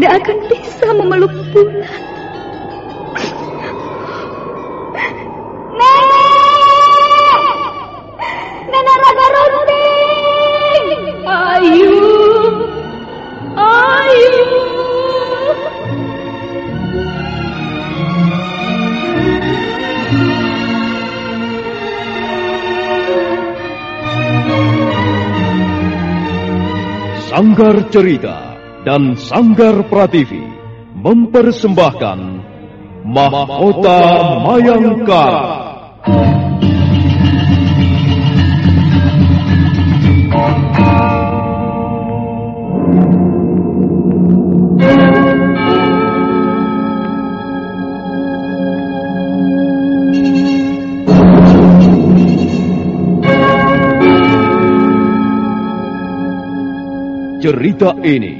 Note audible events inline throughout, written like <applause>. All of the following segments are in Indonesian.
tidak akan bisa memeluk bulan. Sanggar Cerita dan Sanggar Prativi mempersembahkan Mahkota Mayangkara. Cerita ini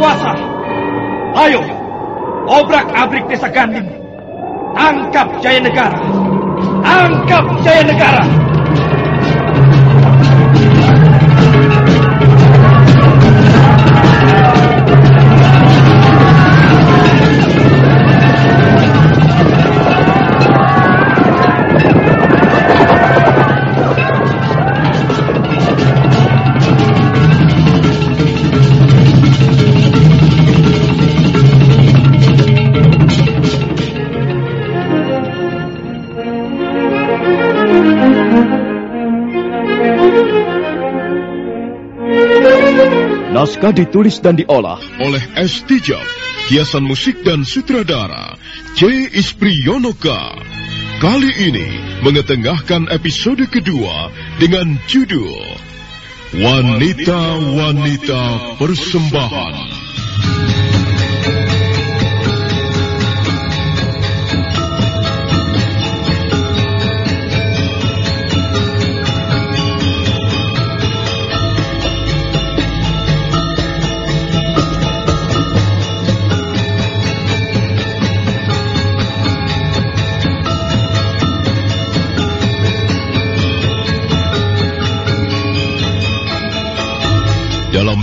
Berkuasa. Ayo, obrak-abrik desa Ganding. Tangkap Jaya Negara. Tangkap Jaya Negara. Naskah ditulis dan diolah oleh S. Tijab, hiasan musik dan sutradara C. Ispriyonoka. Kali ini mengetengahkan episode kedua dengan judul Wanita-Wanita Persembahan.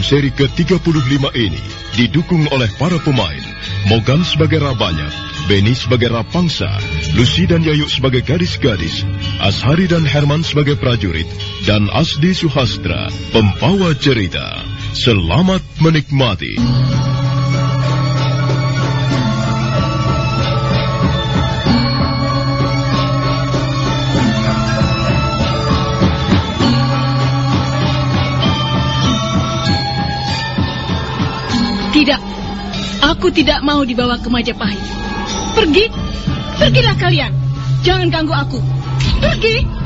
Seri ke-35 ini didukung oleh para pemain Mogan sebagai Rabanya, Benny sebagai Rapangsa, Lucy dan Yayu sebagai gadis-gadis, Ashari dan Herman sebagai prajurit, dan Asdi Suhastra, pembawa cerita. Selamat menikmati. Aku tidak mau dibawa ke Majapahit. Pergi, pergilah kalian. Jangan ganggu aku. Pergi.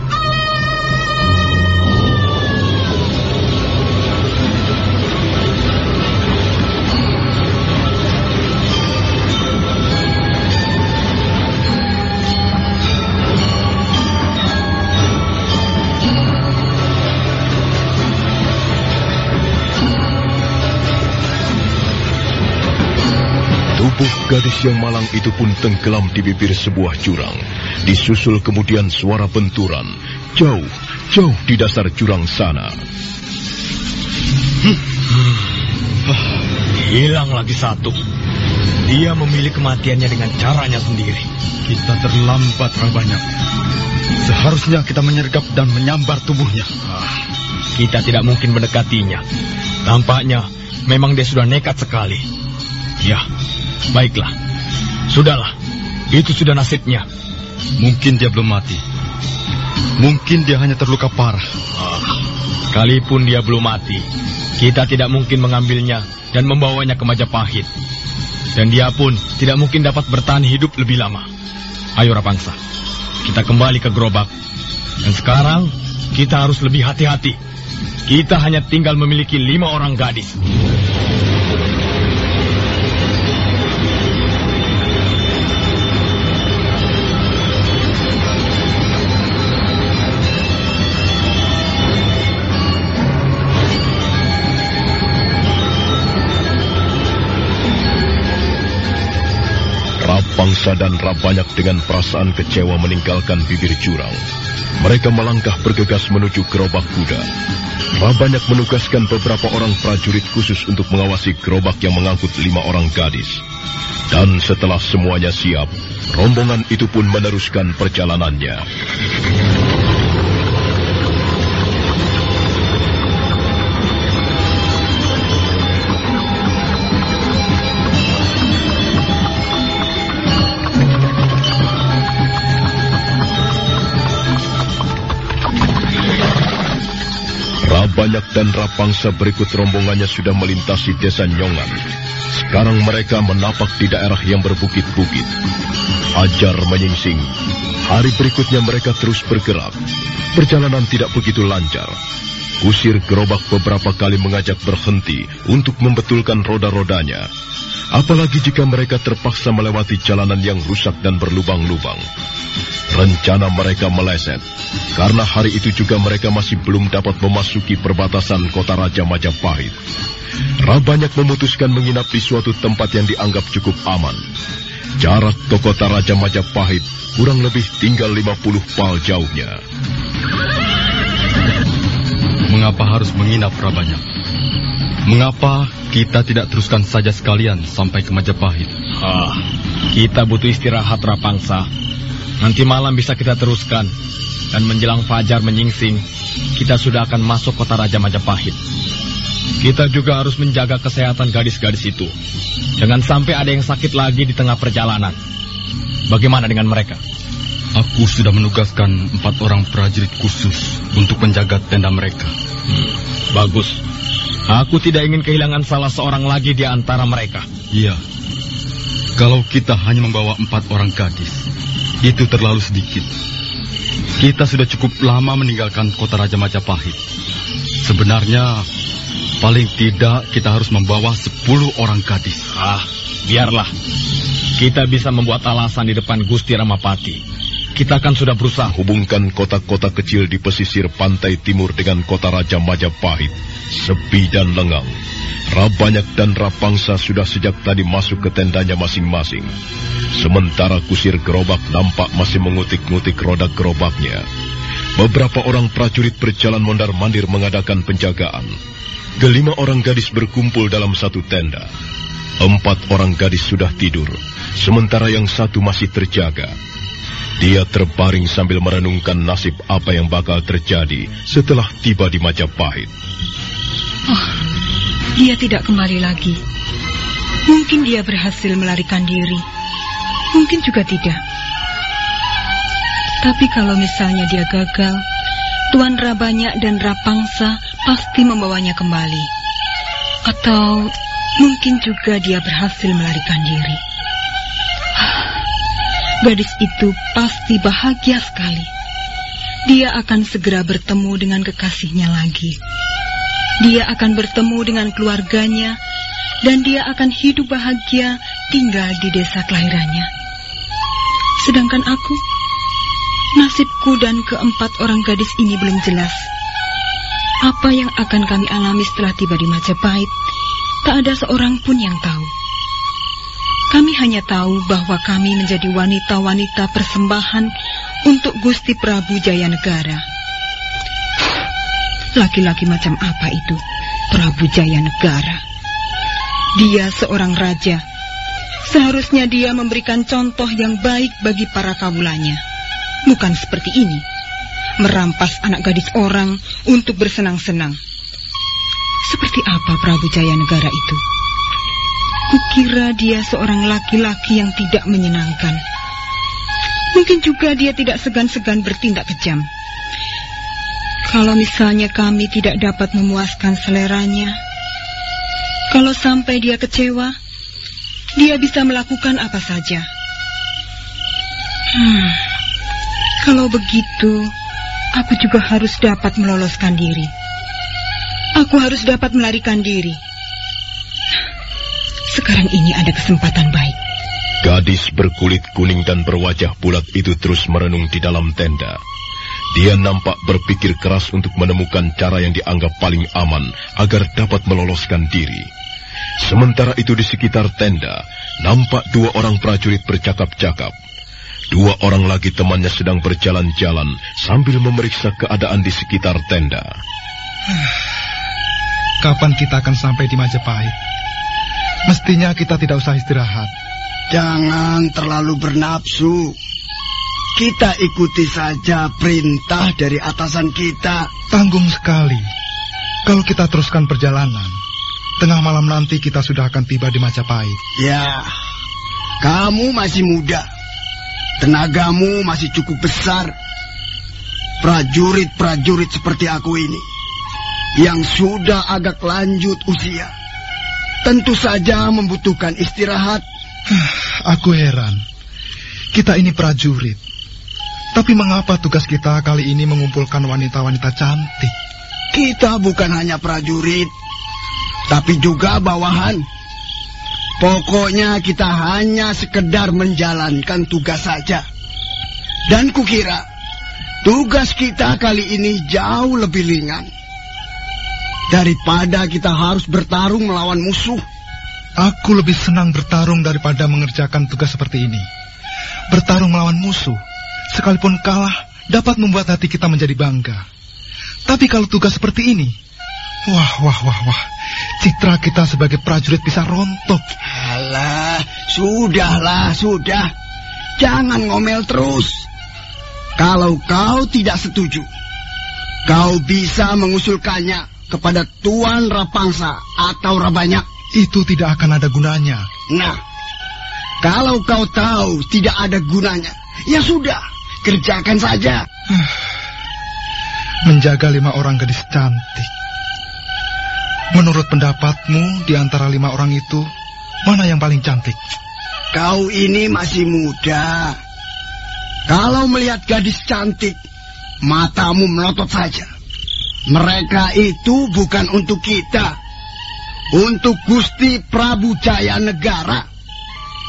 Tubuh gadis yang malang itu pun tenggelam di bibir sebuah jurang. Disusul kemudian suara benturan. Jauh, jauh di dasar jurang sana. Hilang lagi satu. Dia memilih kematiannya dengan caranya sendiri. Kita terlambat, Rabanya. Seharusnya kita menyergap dan menyambar tubuhnya. Ah, kita tidak mungkin mendekatinya. Tampaknya memang dia sudah nekat sekali. Ya, baiklah. Sudahlah, itu sudah nasibnya. Mungkin dia belum mati. Mungkin dia hanya terluka parah. Ah, sekalipun dia belum mati, kita tidak mungkin mengambilnya dan membawanya ke Majapahit. Dan dia pun tidak mungkin dapat bertahan hidup lebih lama. Ayo Rapangsa, kita kembali ke gerobak. Dan sekarang kita harus lebih hati-hati. Kita hanya tinggal memiliki lima orang gadis. Rapangsa dan Rabanyak dengan perasaan kecewa meninggalkan bibir jurang. Mereka melangkah bergegas menuju gerobak kuda. Rabanyak menugaskan beberapa orang prajurit khusus untuk mengawasi gerobak yang mengangkut lima orang gadis. Dan setelah semuanya siap, rombongan itu pun meneruskan perjalanannya. Rabanyak dan Rapangsa berikut rombongannya sudah melintasi desa Nyongan. Sekarang mereka menapak di daerah yang berbukit-bukit. Ajar menyingsing. Hari berikutnya mereka terus bergerak. Perjalanan tidak begitu lancar. Kusir gerobak beberapa kali mengajak berhenti untuk membetulkan roda-rodanya. Apalagi jika mereka terpaksa melewati jalanan yang rusak dan berlubang-lubang. Rencana mereka meleset, karena hari itu juga mereka masih belum dapat memasuki perbatasan kota Raja Majapahit. Rabanyak memutuskan menginap di suatu tempat yang dianggap cukup aman. Jarak ke kota Raja Majapahit kurang lebih tinggal 50 pal jauhnya. Mengapa harus menginap Rabanyak? Mengapa kita tidak teruskan saja sekalian sampai ke Majapahit? Ah, kita butuh istirahat Rapangsa. Nanti malam bisa kita teruskan. Dan menjelang fajar menyingsing, kita sudah akan masuk kota Raja Majapahit. Kita juga harus menjaga kesehatan gadis-gadis itu. Jangan sampai ada yang sakit lagi di tengah perjalanan. Bagaimana dengan mereka? Aku sudah menugaskan empat orang prajurit khusus untuk menjaga tenda mereka. Hmm, bagus. Aku tidak ingin kehilangan salah seorang lagi di antara mereka. Iya. Kalau kita hanya membawa empat orang gadis, itu terlalu sedikit. Kita sudah cukup lama meninggalkan kota Raja Majapahit. Sebenarnya, paling tidak kita harus membawa sepuluh orang gadis. Ah, biarlah. Kita bisa membuat alasan di depan Gusti Ramapati. Kita kan sudah berusaha. Hubungkan kota-kota kecil di pesisir pantai timur dengan kota Raja Majapahit. Sepi dan lengang. Rabanyak dan Rapangsa sudah sejak tadi masuk ke tendanya masing-masing. Sementara kusir gerobak nampak masih mengutik-ngutik roda gerobaknya. Beberapa orang prajurit berjalan mondar-mandir mengadakan penjagaan. Kelima orang gadis berkumpul dalam satu tenda. Empat orang gadis sudah tidur, sementara yang satu masih terjaga. Dia terbaring sambil merenungkan nasib apa yang bakal terjadi setelah tiba di Majapahit. Oh, dia tidak kembali lagi. Mungkin dia berhasil melarikan diri. Mungkin juga tidak. Tapi kalau misalnya dia gagal, Tuan Rabanyak dan Rapangsa pasti membawanya kembali. Atau mungkin juga dia berhasil melarikan diri. Gadis itu pasti bahagia sekali. Dia akan segera bertemu dengan kekasihnya lagi. Dia akan bertemu dengan keluarganya dan dia akan hidup bahagia tinggal di desa kelahirannya. Sedangkan aku, nasibku dan keempat orang gadis ini belum jelas. Apa yang akan kami alami setelah tiba di Majapahit, tak ada seorang pun yang tahu. Kami hanya tahu bahwa kami menjadi wanita-wanita persembahan untuk Gusti Prabu Jayanegara. Laki-laki macam apa itu? Prabu Jaya Negara. Dia seorang raja. Seharusnya dia memberikan contoh yang baik bagi para kawulanya. Bukan seperti ini. Merampas anak gadis orang untuk bersenang-senang. Seperti apa Prabu Jaya Negara itu? Kukira dia seorang laki-laki yang tidak menyenangkan. Mungkin juga dia tidak segan-segan bertindak kejam. Kalau misalnya kami tidak dapat memuaskan seleranya, kalau sampai dia kecewa, dia bisa melakukan apa saja. Hmm, kalau begitu, aku juga harus dapat meloloskan diri. Aku harus dapat melarikan diri. Sekarang ini ada kesempatan baik. Gadis berkulit kuning dan berwajah bulat itu terus merenung di dalam tenda. Dia nampak berpikir keras untuk menemukan cara yang dianggap paling aman agar dapat meloloskan diri. Sementara itu di sekitar tenda, nampak dua orang prajurit bercakap-cakap. Dua orang lagi temannya sedang berjalan-jalan sambil memeriksa keadaan di sekitar tenda. Kapan kita akan sampai di Majapahit? Mestinya kita tidak usah istirahat. Jangan terlalu bernafsu. Kita ikuti saja perintah dari atasan kita. Tanggung sekali. Kalau kita teruskan perjalanan, tengah malam nanti kita sudah akan tiba di Majapahit. Ya, kamu masih muda. Tenagamu masih cukup besar. Prajurit-prajurit seperti aku ini yang sudah agak lanjut usia tentu saja membutuhkan istirahat. Aku heran. Kita ini prajurit. Tapi mengapa tugas kita kali ini mengumpulkan wanita-wanita cantik? Kita bukan hanya prajurit, tapi juga bawahan. Pokoknya kita hanya sekedar menjalankan tugas saja. Dan kukira tugas kita kali ini jauh lebih ringan. Daripada kita harus bertarung melawan musuh. Aku lebih senang bertarung daripada mengerjakan tugas seperti ini. Bertarung melawan musuh sekalipun kalah, dapat membuat hati kita menjadi bangga. Tapi kalau tugas seperti ini, wah, wah, wah, wah, citra kita sebagai prajurit bisa rontok. Alah, sudahlah, sudah. Jangan ngomel terus. Kalau kau tidak setuju, kau bisa mengusulkannya kepada Tuan Rapangsa atau Rabanyak. Itu tidak akan ada gunanya. Nah, kalau kau tahu tidak ada gunanya, ya sudah. Kerjakan saja. <sighs> Menjaga lima orang gadis cantik. Menurut pendapatmu, di antara lima orang itu, mana yang paling cantik? Kau ini masih muda. Kalau melihat gadis cantik, matamu melotot saja. Mereka itu bukan untuk kita. Untuk Gusti Prabu Jaya Negara.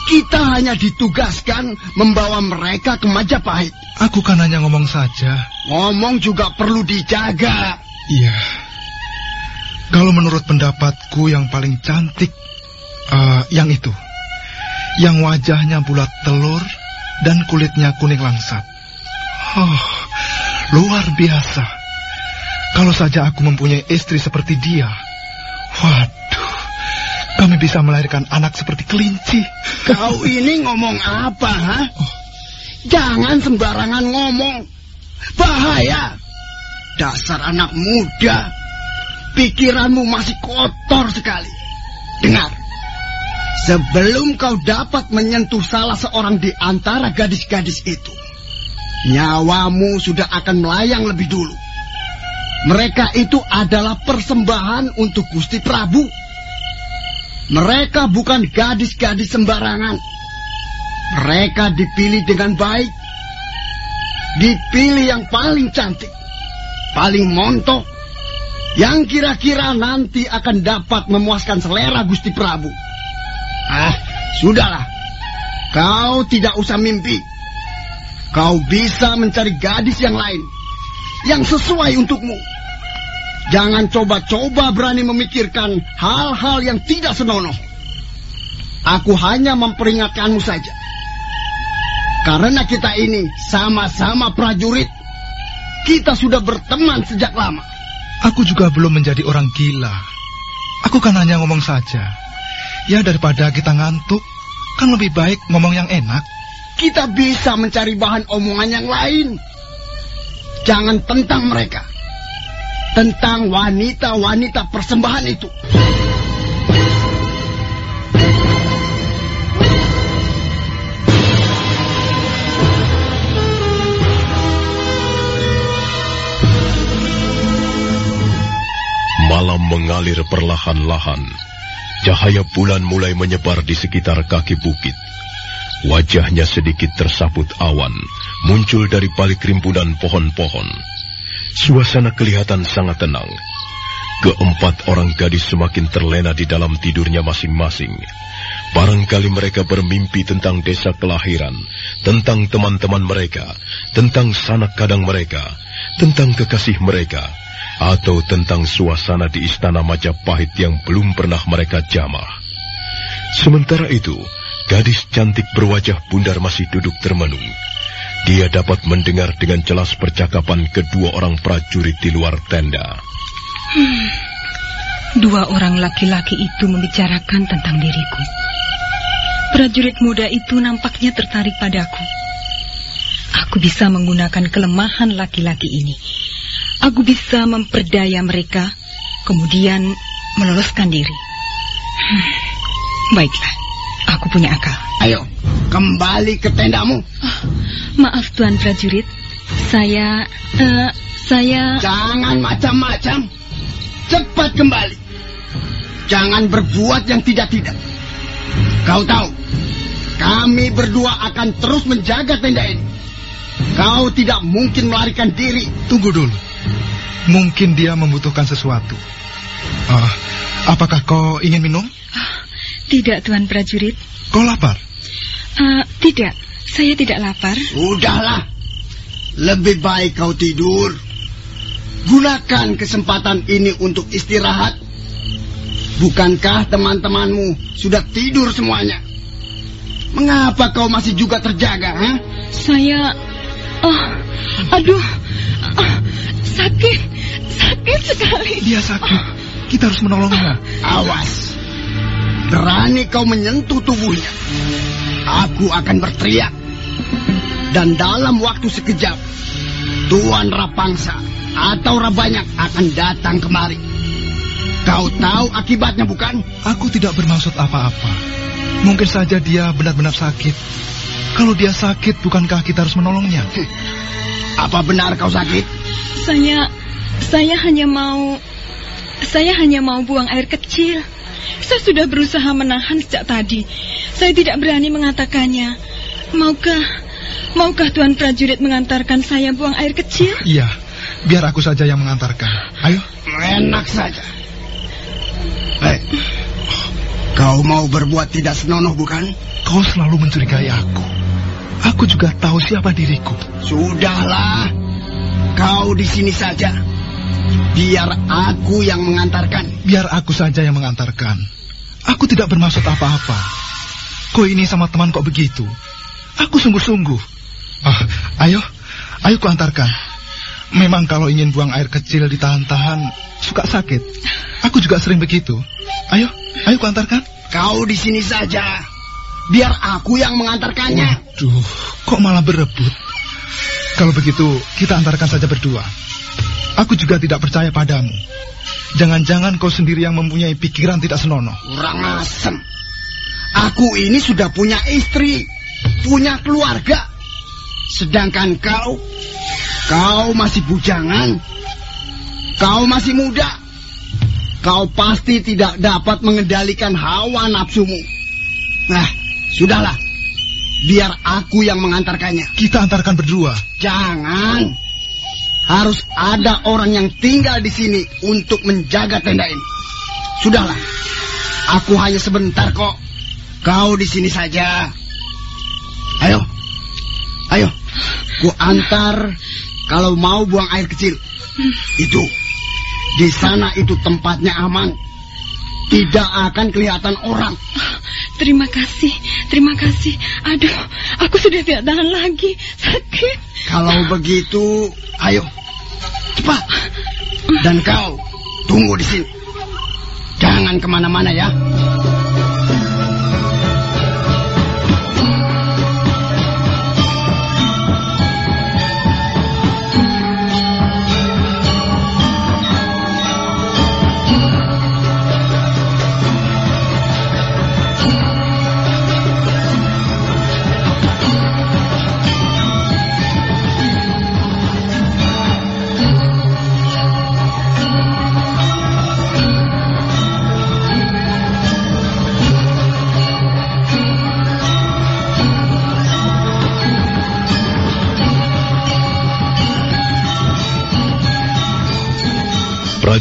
Kita hanya ditugaskan membawa mereka ke Majapahit. Aku kan hanya ngomong saja. Ngomong juga perlu dijaga. Iya. Kalau menurut pendapatku yang paling cantik, uh, yang itu. Yang wajahnya bulat telur dan kulitnya kuning langsat. Oh, luar biasa. Kalau saja aku mempunyai istri seperti dia. Waduh, kami bisa melahirkan anak seperti kelinci. Kau ini ngomong apa, ha? Jangan sembarangan ngomong. Bahaya. Dasar anak muda. Pikiranmu masih kotor sekali. Dengar. Sebelum kau dapat menyentuh salah seorang di antara gadis-gadis itu, nyawamu sudah akan melayang lebih dulu. Mereka itu adalah persembahan untuk Gusti Prabu. Mereka bukan gadis-gadis sembarangan. Mereka dipilih dengan baik. Dipilih yang paling cantik, paling montok, yang kira-kira nanti akan dapat memuaskan selera Gusti Prabu. Ah, sudahlah. Kau tidak usah mimpi. Kau bisa mencari gadis yang lain, yang sesuai untukmu. Jangan coba-coba berani memikirkan hal-hal yang tidak senonoh. Aku hanya memperingatkanmu saja. Karena kita ini sama-sama prajurit. Kita sudah berteman sejak lama. Aku juga belum menjadi orang gila. Aku kan hanya ngomong saja. Ya daripada kita ngantuk, kan lebih baik ngomong yang enak. Kita bisa mencari bahan omongan yang lain. Jangan tentang mereka. Tentang wanita-wanita persembahan itu. Malam mengalir perlahan-lahan. Cahaya bulan mulai menyebar di sekitar kaki bukit. Wajahnya sedikit tersaput awan, muncul dari balik rimbunan pohon-pohon. Suasana kelihatan sangat tenang. Keempat orang gadis semakin terlena di dalam tidurnya masing-masing. Barangkali mereka bermimpi tentang desa kelahiran, tentang teman-teman mereka, tentang sanak kadang mereka, tentang kekasih mereka, atau tentang suasana di istana Majapahit yang belum pernah mereka jamah. Sementara itu, gadis cantik berwajah bundar masih duduk termenung. Dia dapat mendengar dengan jelas percakapan kedua orang prajurit di luar tenda. Hmm. Dua orang laki-laki itu membicarakan tentang diriku. Prajurit muda itu nampaknya tertarik padaku. Aku bisa menggunakan kelemahan laki-laki ini Aku bisa memperdaya mereka, kemudian meloloskan diri. Hmm, baiklah, aku punya akal. Ayo, kembali ke tendamu. Oh, maaf Tuan prajurit, saya, uh, saya... Jangan macam-macam. Cepat kembali. Jangan berbuat yang tidak-tidak. Kau tahu, kami berdua akan terus menjaga tenda ini. Kau tidak mungkin melarikan diri. Tunggu dulu. Mungkin dia membutuhkan sesuatu. Uh, apakah kau ingin minum? Tidak, Tuan Prajurit. Kau lapar? Uh, tidak, saya tidak lapar. Sudahlah, lebih baik kau tidur. Gunakan kesempatan ini untuk istirahat. Bukankah teman-temanmu sudah tidur semuanya? Mengapa kau masih juga terjaga, ha? Saya... Oh, aduh, oh, sakit. Sakit sekali. Dia sakit. Kita harus menolongnya. Awas. Berani kau menyentuh tubuhnya. Aku akan berteriak. Dan dalam waktu sekejap, Tuan Rapangsa atau Rabanyak akan datang kemari. Kau tahu akibatnya bukan? Aku tidak bermaksud apa-apa. Mungkin saja dia benar-benar sakit. Kalau dia sakit, bukankah kita harus menolongnya? Apa benar kau sakit? Saya saya hanya mau... Saya hanya mau buang air kecil. Saya sudah berusaha menahan sejak tadi. Saya tidak berani mengatakannya. Maukah... Maukah Tuan prajurit mengantarkan saya buang air kecil? Iya, biar aku saja yang mengantarkan. Ayo. Enak saja. Hei, kau mau berbuat tidak senonoh bukan? Kau selalu mencurigai aku. Aku juga tahu siapa diriku. Sudahlah, kau di sini saja. Biar aku yang mengantarkan. Biar aku saja yang mengantarkan. Aku tidak bermaksud apa-apa. Kok ini sama teman kok begitu? Aku sungguh-sungguh. Ah, ayo, ayo ku antarkan. Memang kalau ingin buang air kecil ditahan-tahan, suka sakit. Aku juga sering begitu. Ayo, ayo ku antarkan. Kau di sini saja. Biar aku yang mengantarkannya. Waduh, kok malah berebut? Kalau begitu, kita antarkan saja berdua. Aku juga tidak percaya padamu. Jangan-jangan kau sendiri yang mempunyai pikiran tidak senonoh. Kurang asem. Aku ini sudah punya istri, punya keluarga. Sedangkan kau, kau masih bujangan. Kau masih muda. Kau pasti tidak dapat mengendalikan hawa nafsumu. Nah, sudahlah. Biar aku yang mengantarkannya. Kita antarkan berdua. Jangan. Harus ada orang yang tinggal di sini untuk menjaga tenda ini. Sudahlah, aku hanya sebentar kok. Kau di sini saja. Ayo, ayo, ku antar kalau mau buang air kecil. Itu, di sana itu tempatnya aman. Tidak akan kelihatan orang. Terima kasih, terima kasih. Aduh, aku sudah tidak tahan lagi. Sakit. Kalau begitu, ayo. Cepat. Dan kau, tunggu di sini. Jangan ke mana-mana ya.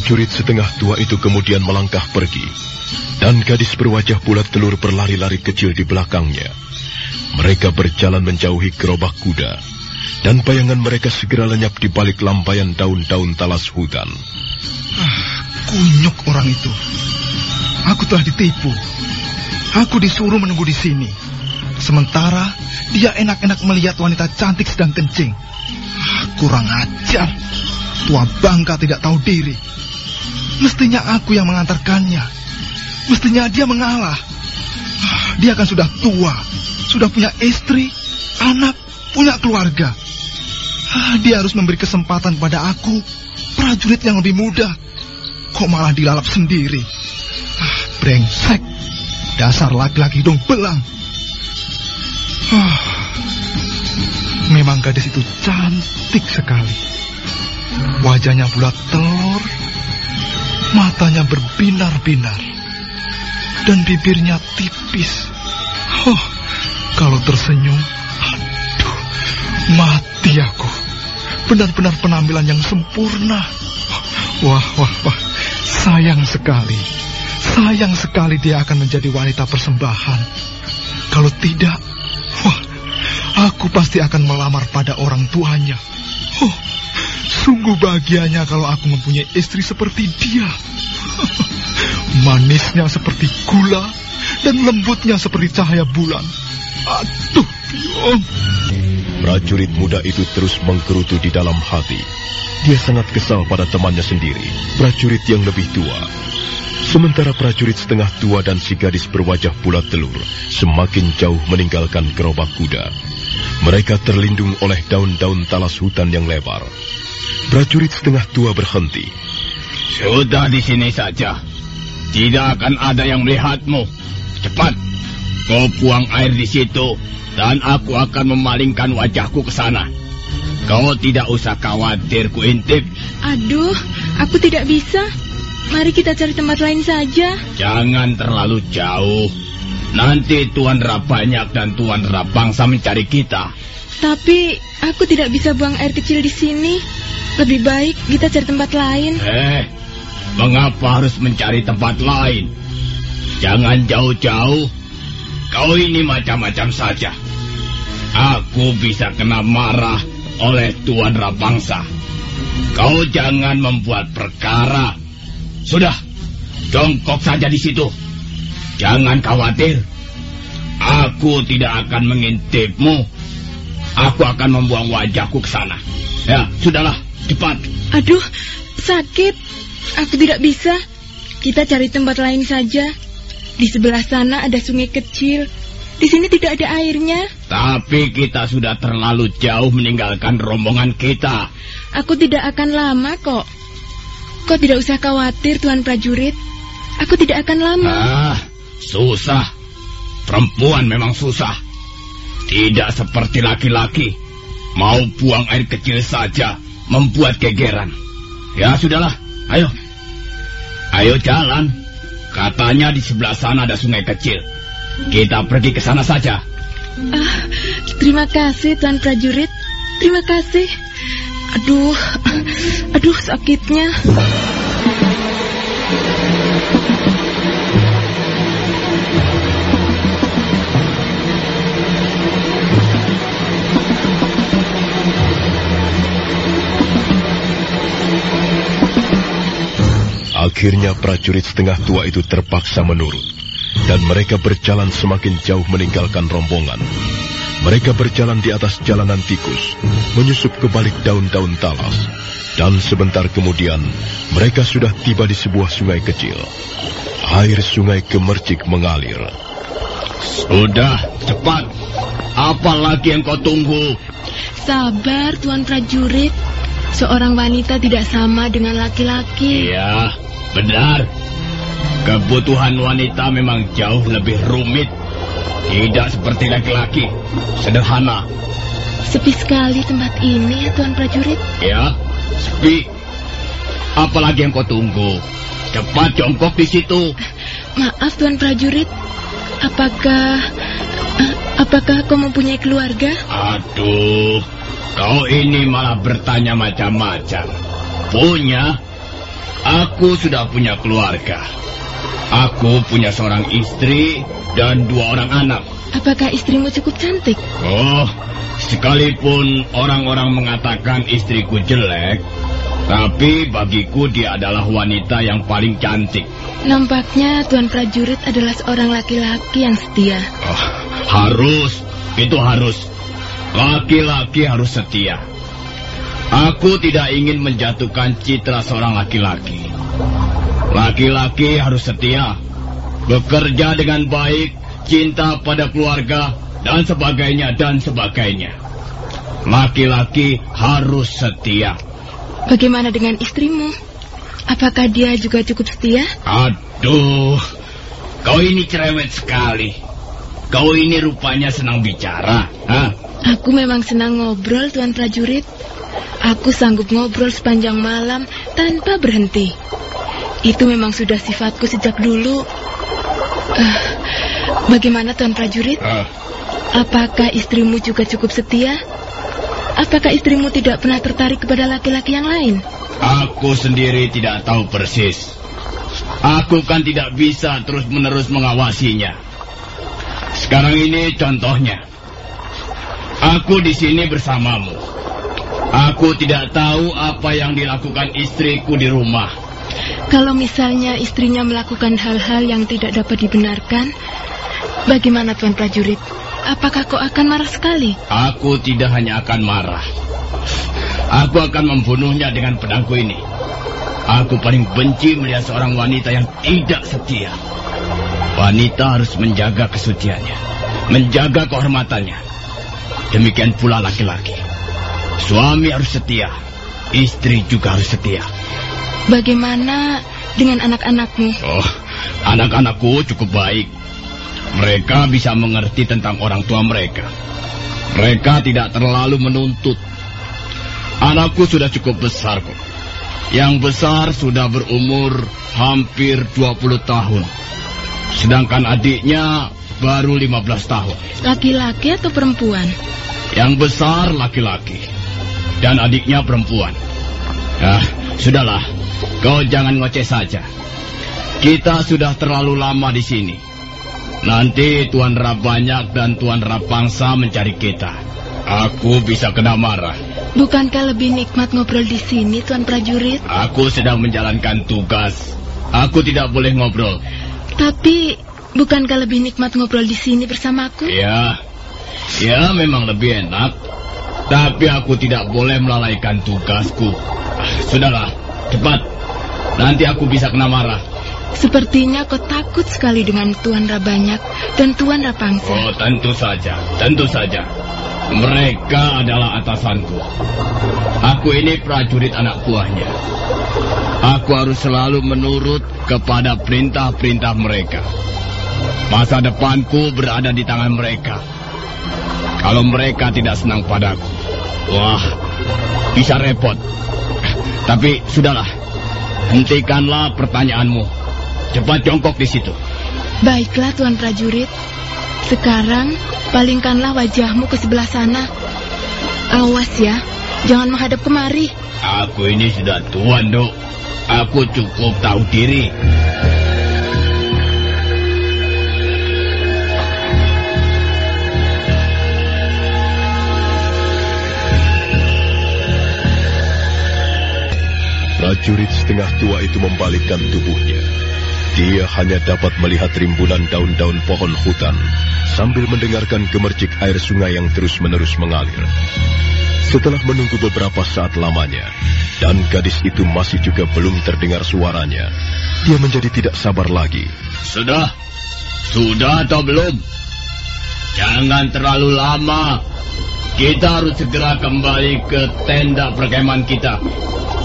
Prajurit setengah tua itu kemudian melangkah pergi, dan gadis berwajah bulat telur berlari-lari kecil di belakangnya. Mereka berjalan menjauhi gerobak kuda, dan bayangan mereka segera lenyap di balik lampayan daun-daun talas hutan. Ah, kunyuk orang itu. Aku telah ditipu. Aku disuruh menunggu di sini. Sementara dia enak-enak melihat wanita cantik sedang kencing. Ah, kurang ajar. Tua bangka tidak tahu diri. Mestinya aku yang mengantarkannya. Mestinya dia mengalah. Ah, dia kan sudah tua. Sudah punya istri, anak, punya keluarga. Dia harus memberi kesempatan pada aku, prajurit yang lebih muda. Kok malah dilalap sendiri? Ah, brengsek. Dasar laki-laki dong belang. Ah, memang gadis itu cantik sekali. Wajahnya bulat telur, matanya berbinar-binar, dan bibirnya tipis. Oh, kalau tersenyum, aduh, mati aku. Benar-benar penampilan yang sempurna. Wah, wah, wah, sayang sekali. Sayang sekali dia akan menjadi wanita persembahan. Kalau tidak, wah, aku pasti akan melamar pada orang tuanya. Oh, sungguh bahagianya kalau aku mempunyai istri seperti dia. <laughs> Manisnya seperti gula dan lembutnya seperti cahaya bulan. Aduh, Biong. Prajurit muda itu terus menggerutu di dalam hati. Dia sangat kesal pada temannya sendiri, prajurit yang lebih tua. Sementara prajurit setengah tua dan si gadis berwajah bulat telur semakin jauh meninggalkan gerobak kuda. Mereka terlindung oleh daun-daun talas hutan yang lebar. Prajurit setengah tua berhenti. Sudah di sini saja. Tidak akan ada yang melihatmu. Cepat, kau buang air di situ dan aku akan memalingkan wajahku ke sana. Kau tidak usah khawatir, ku intip. Aduh, aku tidak bisa. Mari kita cari tempat lain saja. Jangan terlalu jauh. Nanti Tuan Rabanyak dan Tuan Rabangsa mencari kita. Tapi aku tidak bisa buang air kecil di sini. Lebih baik kita cari tempat lain. Eh, mengapa harus mencari tempat lain? Jangan jauh-jauh. Kau ini macam-macam saja. Aku bisa kena marah oleh Tuan Rabangsa. Kau jangan membuat perkara. Sudah, jongkok saja di situ. Jangan khawatir. Aku tidak akan mengintipmu. Aku akan membuang wajahku ke sana. Ya, sudahlah, cepat. Aduh, sakit. Aku tidak bisa. Kita cari tempat lain saja. Di sebelah sana ada sungai kecil. Di sini tidak ada airnya. Tapi kita sudah terlalu jauh meninggalkan rombongan kita. Aku tidak akan lama kok. Kau tidak usah khawatir, Tuan Prajurit. Aku tidak akan lama. Ah, susah. Perempuan memang susah. Tidak seperti laki-laki. Mau buang air kecil saja membuat kegeran. Ya sudahlah, ayo. Ayo jalan. Katanya di sebelah sana ada sungai kecil. Kita pergi ke sana saja. Ah, terima kasih Tuan Prajurit. Terima kasih. Aduh, aduh sakitnya. Akhirnya prajurit setengah tua itu terpaksa menurut. Dan mereka berjalan semakin jauh meninggalkan rombongan. Mereka berjalan di atas jalanan tikus, menyusup ke balik daun-daun talas. Dan sebentar kemudian, mereka sudah tiba di sebuah sungai kecil. Air sungai gemercik mengalir. Sudah, cepat. Apa lagi yang kau tunggu? Sabar, Tuan Prajurit. Seorang wanita tidak sama dengan laki-laki. Iya, benar. Kebutuhan wanita memang jauh lebih rumit. Tidak seperti laki-laki. Sederhana. Sepi sekali tempat ini ya, Tuan Prajurit. Ya, sepi. Apalagi yang kau tunggu? Cepat jongkok di situ. Maaf, Tuan Prajurit. Apakah... eh, Apakah kau mempunyai keluarga? Aduh, kau ini malah bertanya macam-macam. Punya? Aku sudah punya keluarga. Aku punya seorang istri dan dua orang anak. Apakah istrimu cukup cantik? Oh, sekalipun orang-orang mengatakan istriku jelek, tapi bagiku dia adalah wanita yang paling cantik. Nampaknya Tuan Prajurit adalah seorang laki-laki yang setia. Oh, harus, itu harus. Laki-laki harus setia. Aku tidak ingin menjatuhkan citra seorang laki-laki. Laki-laki harus setia, bekerja dengan baik, cinta pada keluarga, dan sebagainya, dan sebagainya. Laki-laki harus setia. Bagaimana dengan istrimu? Apakah dia juga cukup setia? Aduh, kau ini cerewet sekali. Kau ini rupanya senang bicara. Hah? Aku memang senang ngobrol, Tuan Prajurit. Aku sanggup ngobrol sepanjang malam tanpa berhenti. Itu memang sudah sifatku sejak dulu. Uh, bagaimana Tuan Prajurit? Uh. Apakah istrimu juga cukup setia? Apakah istrimu tidak pernah tertarik kepada laki-laki yang lain? Aku sendiri tidak tahu persis. Aku kan tidak bisa terus-menerus mengawasinya. Sekarang ini contohnya. Aku di sini bersamamu. Aku tidak tahu apa yang dilakukan istriku di rumah. Kalau misalnya istrinya melakukan hal-hal yang tidak dapat dibenarkan, bagaimana Tuan Prajurit? Apakah kau akan marah sekali? Aku tidak hanya akan marah. Aku akan membunuhnya dengan pedangku ini. Aku paling benci melihat seorang wanita yang tidak setia. Wanita harus menjaga kesuciannya, menjaga kehormatannya. Demikian pula laki-laki. Suami harus setia, istri juga harus setia. Bagaimana dengan anak-anakmu? Oh, anak-anakku cukup baik. Mereka bisa mengerti tentang orang tua mereka. Mereka tidak terlalu menuntut. Anakku sudah cukup besar kok. Yang besar sudah berumur hampir 20 tahun. Sedangkan adiknya baru 15 tahun. Laki-laki atau perempuan? Yang besar laki-laki. Dan adiknya perempuan. Ah, sudahlah. Kau jangan ngoceh saja. Kita sudah terlalu lama di sini. Nanti Tuan Rabanyak dan Tuan Rapangsa mencari kita. Aku bisa kena marah. Bukankah lebih nikmat ngobrol di sini, Tuan Prajurit? Aku sedang menjalankan tugas. Aku tidak boleh ngobrol. Tapi, bukankah lebih nikmat ngobrol di sini bersamaku? Ya, ya memang lebih enak. Tapi aku tidak boleh melalaikan tugasku. Ah, sudahlah, cepat. Nanti aku bisa kena marah. Sepertinya kau takut sekali dengan Tuan Rabanyak dan Tuan Rapangsa. Oh, tentu saja, tentu saja. Mereka adalah atasanku. Aku ini prajurit anak buahnya. Aku harus selalu menurut kepada perintah-perintah mereka. Masa depanku berada di tangan mereka. Kalau mereka tidak senang padaku, wah, bisa repot. Tapi sudahlah, hentikanlah pertanyaanmu. Cepat jongkok di situ. Baiklah, Tuan Prajurit. Sekarang, palingkanlah wajahmu ke sebelah sana. Awas ya, jangan menghadap kemari. Aku ini sudah tua, Dok. Aku cukup tahu diri. Prajurit setengah tua itu membalikkan tubuhnya. Dia hanya dapat melihat rimbunan daun-daun pohon hutan sambil mendengarkan gemercik air sungai yang terus-menerus mengalir. Setelah menunggu beberapa saat lamanya, dan gadis itu masih juga belum terdengar suaranya, dia menjadi tidak sabar lagi. Sudah? Sudah atau belum? Jangan terlalu lama. Kita harus segera kembali ke tenda perkemahan kita.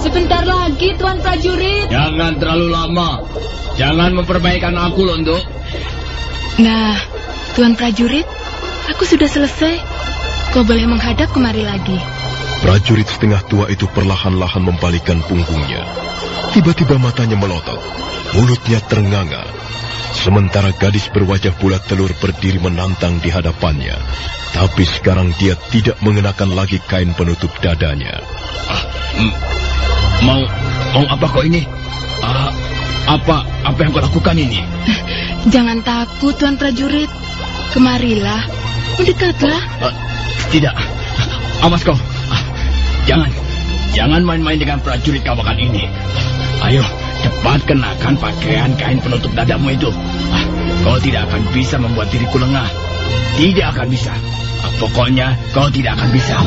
Sebentar lagi, Tuan Prajurit. Jangan terlalu lama. Jangan memperbaikan aku, Londo. Nah, Tuan Prajurit, aku sudah selesai. Kau boleh menghadap kemari lagi. Prajurit setengah tua itu perlahan-lahan membalikkan punggungnya. Tiba-tiba matanya melotot, mulutnya ternganga. Sementara gadis berwajah bulat telur berdiri menantang di hadapannya. Tapi sekarang dia tidak mengenakan lagi kain penutup dadanya. Ah, mau Mau apa kau ini? Ah, apa apa yang kau lakukan ini? Jangan takut, Tuan Prajurit. Kemarilah, mendekatlah. Ah, tidak, awas kau. Ah, jangan, jangan main-main dengan prajurit kawakan ini. Ayo, cepat kenakan pakaian kain penutup dadamu itu. Ah, kau tidak akan bisa membuat diriku lengah. Tidak akan bisa. Ah, pokoknya kau tidak akan bisa.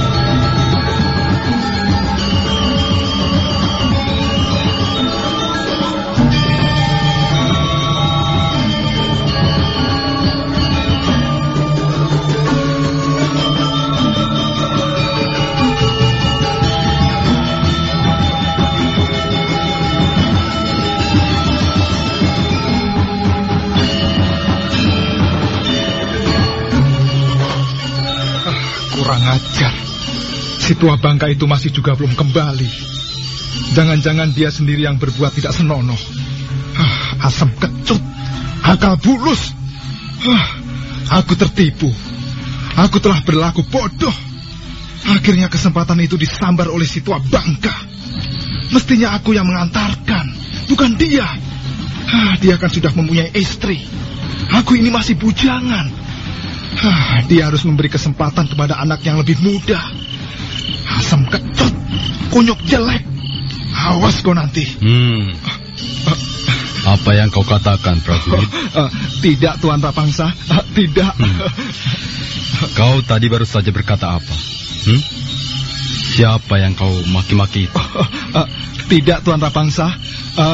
Kurang ajar. Si tua bangka itu masih juga belum kembali. Jangan-jangan dia sendiri yang berbuat tidak senonoh. Ah, asam kecut, akal bulus. Ah, aku tertipu. Aku telah berlaku bodoh. Akhirnya kesempatan itu disambar oleh si tua bangka. Mestinya aku yang mengantarkan, bukan dia. Ah, dia kan sudah mempunyai istri. Aku ini masih bujangan. Dia harus memberi kesempatan kepada anak yang lebih muda. Asam kecut, kunyuk jelek. Awas kau nanti. Hmm. Apa yang kau katakan, prajurit? Ah, <laughs> tidak, Tuan Rapangsa. Ah, tidak. Kau tadi baru saja berkata apa? Hmm? Siapa yang kau maki-maki itu? Ah, tidak, Tuan Rapangsa.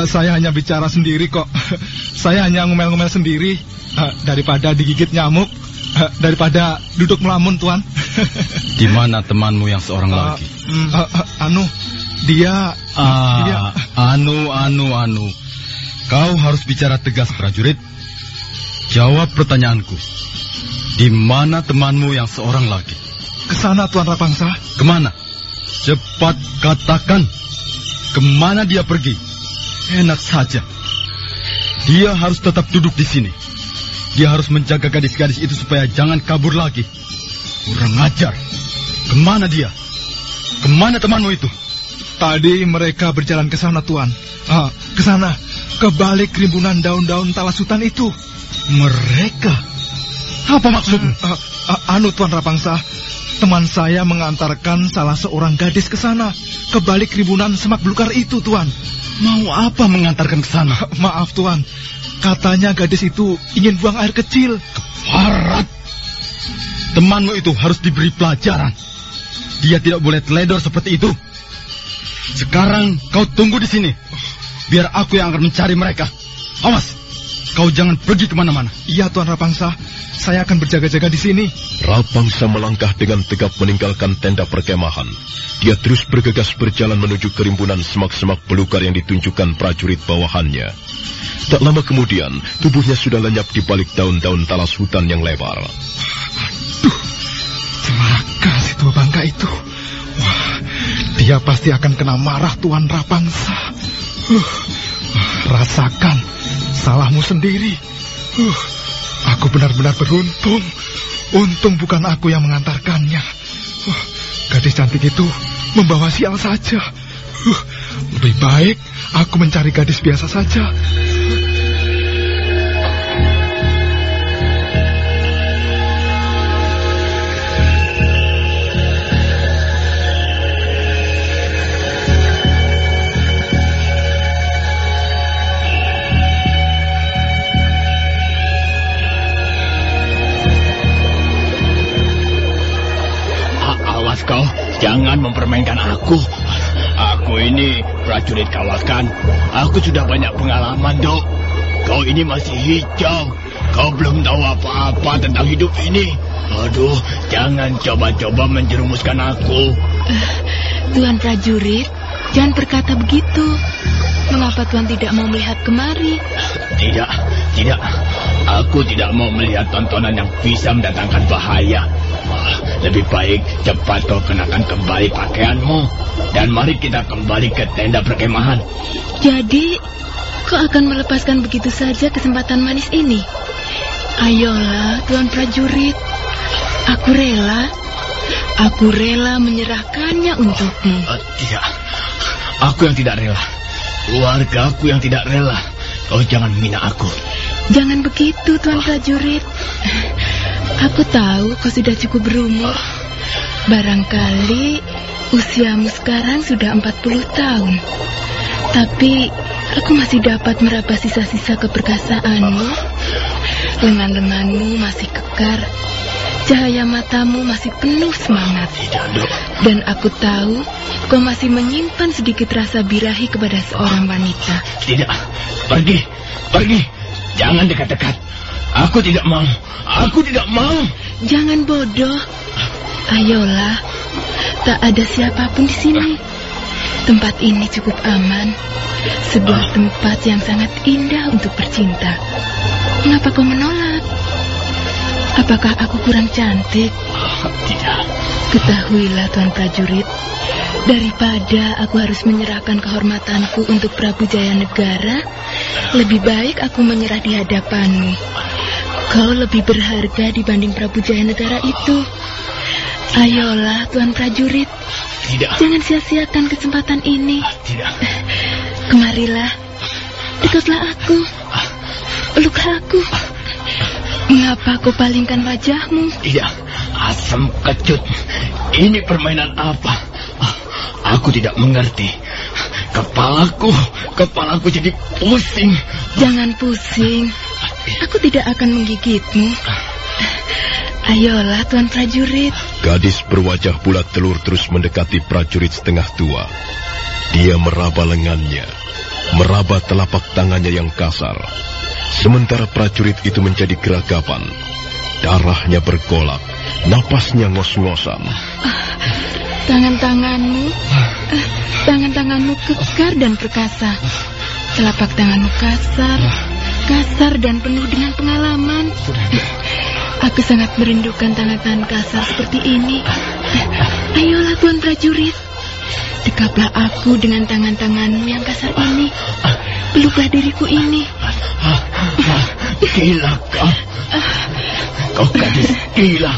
Saya hanya bicara sendiri kok. <laughs> saya hanya ngomel-ngomel sendiri. Daripada digigit nyamuk, ah, daripada duduk melamun, Tuan. <laughs> Di mana temanmu yang seorang Ah, lagi? ah, ah, anu, dia... dia Ah, anu, anu, anu. Kau harus bicara tegas, prajurit. Jawab pertanyaanku. Di mana temanmu yang seorang lagi? ke sana, Tuan Rapangsa. Ke mana? Cepat katakan. Ke mana dia pergi? Enak saja. Dia harus tetap duduk di sini. Dia harus menjaga gadis-gadis itu supaya jangan kabur lagi. Kurang ajar. Ke mana dia? Ke mana temanmu itu? Tadi mereka berjalan ke sana, Tuan. Ah, ke sana, ke balik rimbunan daun-daun talas hutan itu. Mereka? Apa maksudmu? Ah, ah, anu, Tuan Rapangsa, teman saya mengantarkan salah seorang gadis ke sana, ke balik rimbunan semak belukar itu, Tuan. Mau apa mengantarkan ke sana? Maaf, Tuan. Katanya gadis itu ingin buang air kecil. Harat. Temanmu itu harus diberi pelajaran. Dia tidak boleh teledor seperti itu. Sekarang kau tunggu di sini. Biar aku yang akan mencari mereka. Awas, kau jangan pergi ke mana-mana. Iya, Tuan Rapangsa. Saya akan berjaga-jaga di sini. Rapangsa melangkah dengan tegap meninggalkan tenda perkemahan. Dia terus bergegas berjalan menuju kerimbunan semak-semak belukar yang ditunjukkan prajurit bawahannya. Tak lama kemudian, tubuhnya sudah lenyap di balik daun-daun talas hutan yang lebar. Celaka si tua bangka itu. Wah, dia pasti akan kena marah Tuan Rapangsa. Uh, rasakan salahmu sendiri. Uh, aku benar-benar beruntung. Untung bukan aku yang mengantarkannya. Wah, gadis cantik itu membawa sial saja. Uh, lebih baik aku mencari gadis biasa saja. Kau, jangan mempermainkan aku. Aku ini prajurit kawakan. Aku sudah banyak pengalaman, Dok. Kau ini masih hijau. Kau belum tahu apa-apa tentang hidup ini. Aduh, jangan coba-coba menjerumuskan aku. Tuan prajurit, jangan berkata begitu. Mengapa Tuan tidak mau melihat kemari? Tidak, tidak. Aku tidak mau melihat tontonan yang bisa mendatangkan bahaya. Lebih baik cepat kau kenakan kembali pakaianmu. Dan mari kita kembali ke tenda perkemahan. Jadi, kau akan melepaskan begitu saja kesempatan manis ini? Ayolah, Tuan prajurit. Aku rela. Aku rela menyerahkannya untukmu. Eh, tidak, aku yang tidak rela. keluarga aku yang tidak rela. Kau jangan menghina aku. Jangan begitu, Tuan Prajurit. Aku tahu kau sudah cukup berumur. Barangkali usiamu sekarang sudah 40 tahun. Tapi aku masih dapat meraba sisa-sisa keperkasaanmu. Lengan-lenganmu masih kekar. Cahaya matamu masih penuh semangat. Dan aku tahu kau masih menyimpan sedikit rasa birahi kepada seorang wanita. Tidak, pergi, pergi. Jangan dekat-dekat. Aku tidak mau. Aku tidak mau. Jangan bodoh. Ayolah. Tak ada siapa pun di sini. Tempat ini cukup aman. Sebuah tempat yang sangat indah untuk bercinta. Mengapa kau menolak? Apakah aku kurang cantik? Tidak. Ketahuilah Tuan Prajurit, daripada aku harus menyerahkan kehormatanku untuk Prabu Jaya Negara, lebih baik aku menyerah di hadapanmu. Kau lebih berharga dibanding Prabu Jaya Negara itu. Ayolah Tuan Prajurit, Tidak. jangan sia-siakan kesempatan ini. Tidak. Kemarilah, dekatlah aku, peluklah aku. Mengapa kau palingkan wajahmu? Tidak. Asam kecut. Ini permainan apa? Ah, Aku tidak mengerti. Kepalaku, kepalaku jadi pusing. Jangan pusing. Aku tidak akan menggigitmu. Ayolah, Tuan Prajurit. Gadis berwajah bulat telur terus mendekati prajurit setengah tua. Dia meraba lengannya, meraba telapak tangannya yang kasar. Sementara prajurit itu menjadi geragapan. Darahnya bergolak, napasnya ngos-ngosan. Tangan-tanganmu, tangan-tanganmu kekar dan perkasa. Telapak tanganmu kasar, kasar dan penuh dengan pengalaman. Aku sangat merindukan tangan-tangan kasar seperti ini. Ayolah Tuan Prajurit, dekaplah aku dengan tangan-tanganmu yang kasar ini. Peluklah diriku ini. Gila kau. Kau gadis gila.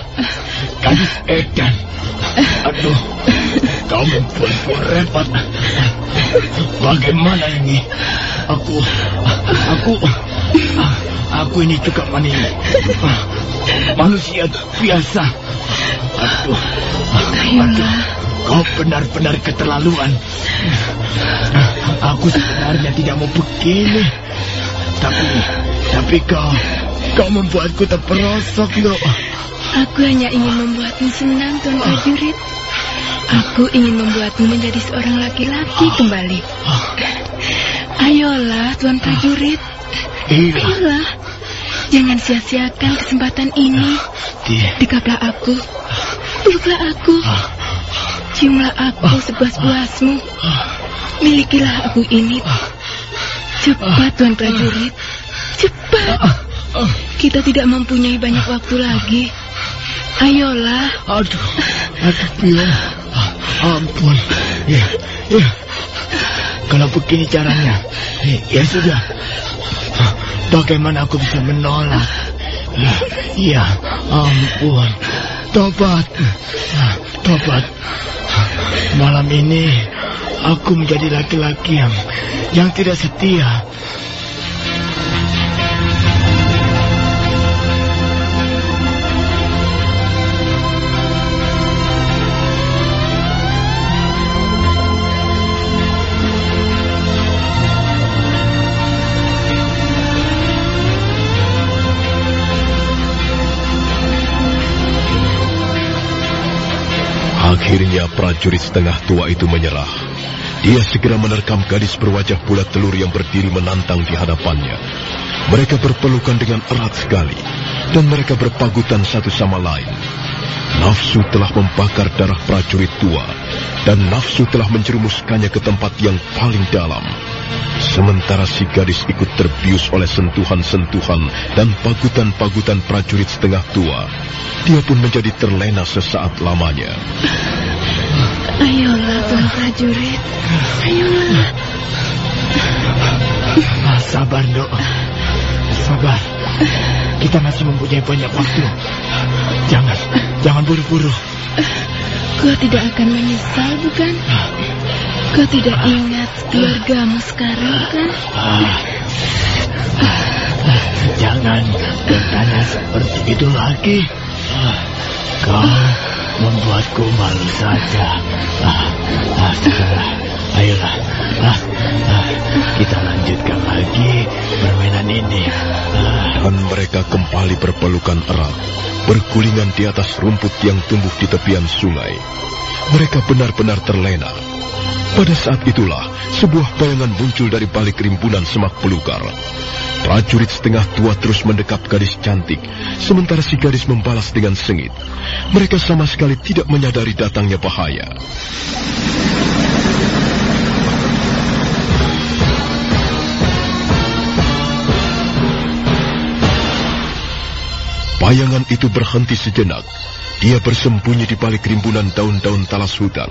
Gadis edan. Aduh. Kau membuatku repot. Bagaimana ini? Aku, aku, aku ini juga mani, manusia biasa. Aduh, aduh, kau benar-benar keterlaluan. Aku sebenarnya tidak mau begini, tapi, tapi kau, kau membuatku terperosok loh. Aku hanya ingin membuatmu senang, Tuan Prajurit. Aku ingin membuatmu menjadi seorang laki-laki kembali. Ayolah, Tuan Prajurit. Ayolah. Jangan sia-siakan kesempatan ini. Dekaplah aku. Peluklah aku. Ciumlah aku sepuas-puasmu. Milikilah aku ini. Cepat, Tuan Prajurit. Cepat. Kita tidak mempunyai banyak waktu lagi. Ayolah. Aduh, aduh, Pio. Ampun. Ya, ya. Kalau begini caranya, ya, ya sudah. Bagaimana aku bisa menolak? Ya, ya ampun. Tobat. Tobat. Malam ini aku menjadi laki-laki yang yang tidak setia. Akhirnya prajurit setengah tua itu menyerah. Dia segera menerkam gadis berwajah bulat telur yang berdiri menantang di hadapannya. Mereka berpelukan dengan erat sekali, dan mereka berpagutan satu sama lain. Nafsu telah membakar darah prajurit tua, dan nafsu telah menjerumuskannya ke tempat yang paling dalam. Sementara si gadis ikut terbius oleh sentuhan-sentuhan dan pagutan-pagutan prajurit setengah tua, dia pun menjadi terlena sesaat lamanya. Ayolah, Tuan Prajurit. Ayolah. Ah, sabar, Dok. Sabar. Kita masih mempunyai banyak waktu. Jangan, jangan buru-buru. Kau tidak akan menyesal, bukan? Kau tidak ingat keluargamu sekarang kan? Ah. Jangan bertanya seperti itu lagi. Ah, Kau membuatku malu saja. Ah, ah, sudahlah. Ayolah, ah, ah, kita lanjutkan lagi permainan ini. Dan mereka kembali berpelukan erat, bergulingan di atas rumput yang tumbuh di tepian sungai. Mereka benar-benar terlena. Pada saat itulah, sebuah bayangan muncul dari balik rimbunan semak belukar. Prajurit setengah tua terus mendekap gadis cantik, sementara si gadis membalas dengan sengit. Mereka sama sekali tidak menyadari datangnya bahaya. Bayangan itu berhenti sejenak. Dia bersembunyi di balik rimbunan daun-daun talas hutan.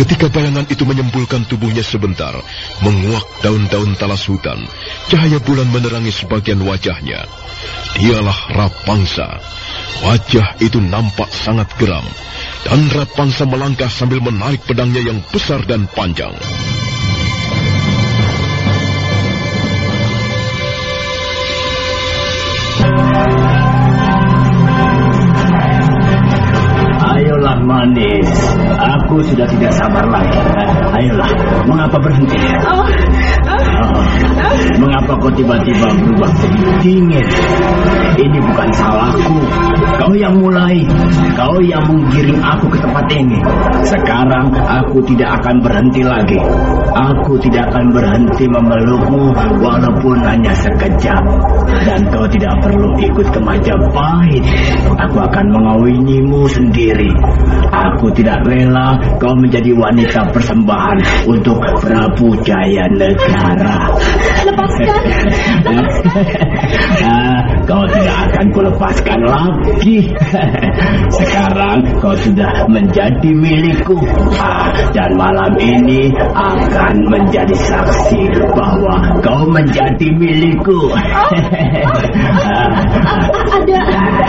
Ketika bayangan itu menyembulkan tubuhnya sebentar, menguak daun-daun talas hutan, cahaya bulan menerangi sebagian wajahnya. Dialah Rapangsa. Wajah itu nampak sangat geram, dan Rapangsa melangkah sambil menarik pedangnya yang besar dan panjang. Ayolah manis, aku sudah tidak sabar lagi. Ayolah, mengapa berhenti? Oh, mengapa kau tiba-tiba berubah jadi dingin? Ini bukan salahku. Kau yang mulai, kau yang menggiring aku ke tempat ini. Sekarang aku tidak akan berhenti lagi. Aku tidak akan berhenti memelukmu walaupun hanya sekejap. Dan kau tidak perlu ikut ke Majapahit. Aku akan mengawinimu sendiri. Aku tidak rela kau menjadi wanita persembahan untuk Prabu Jaya Negara. Lepaskan. Ah, kau tidak akan kulepaskan lagi. Sekarang kau sudah menjadi milikku. Ah, dan malam ini akan menjadi saksi bahwa kau menjadi milikku. Ada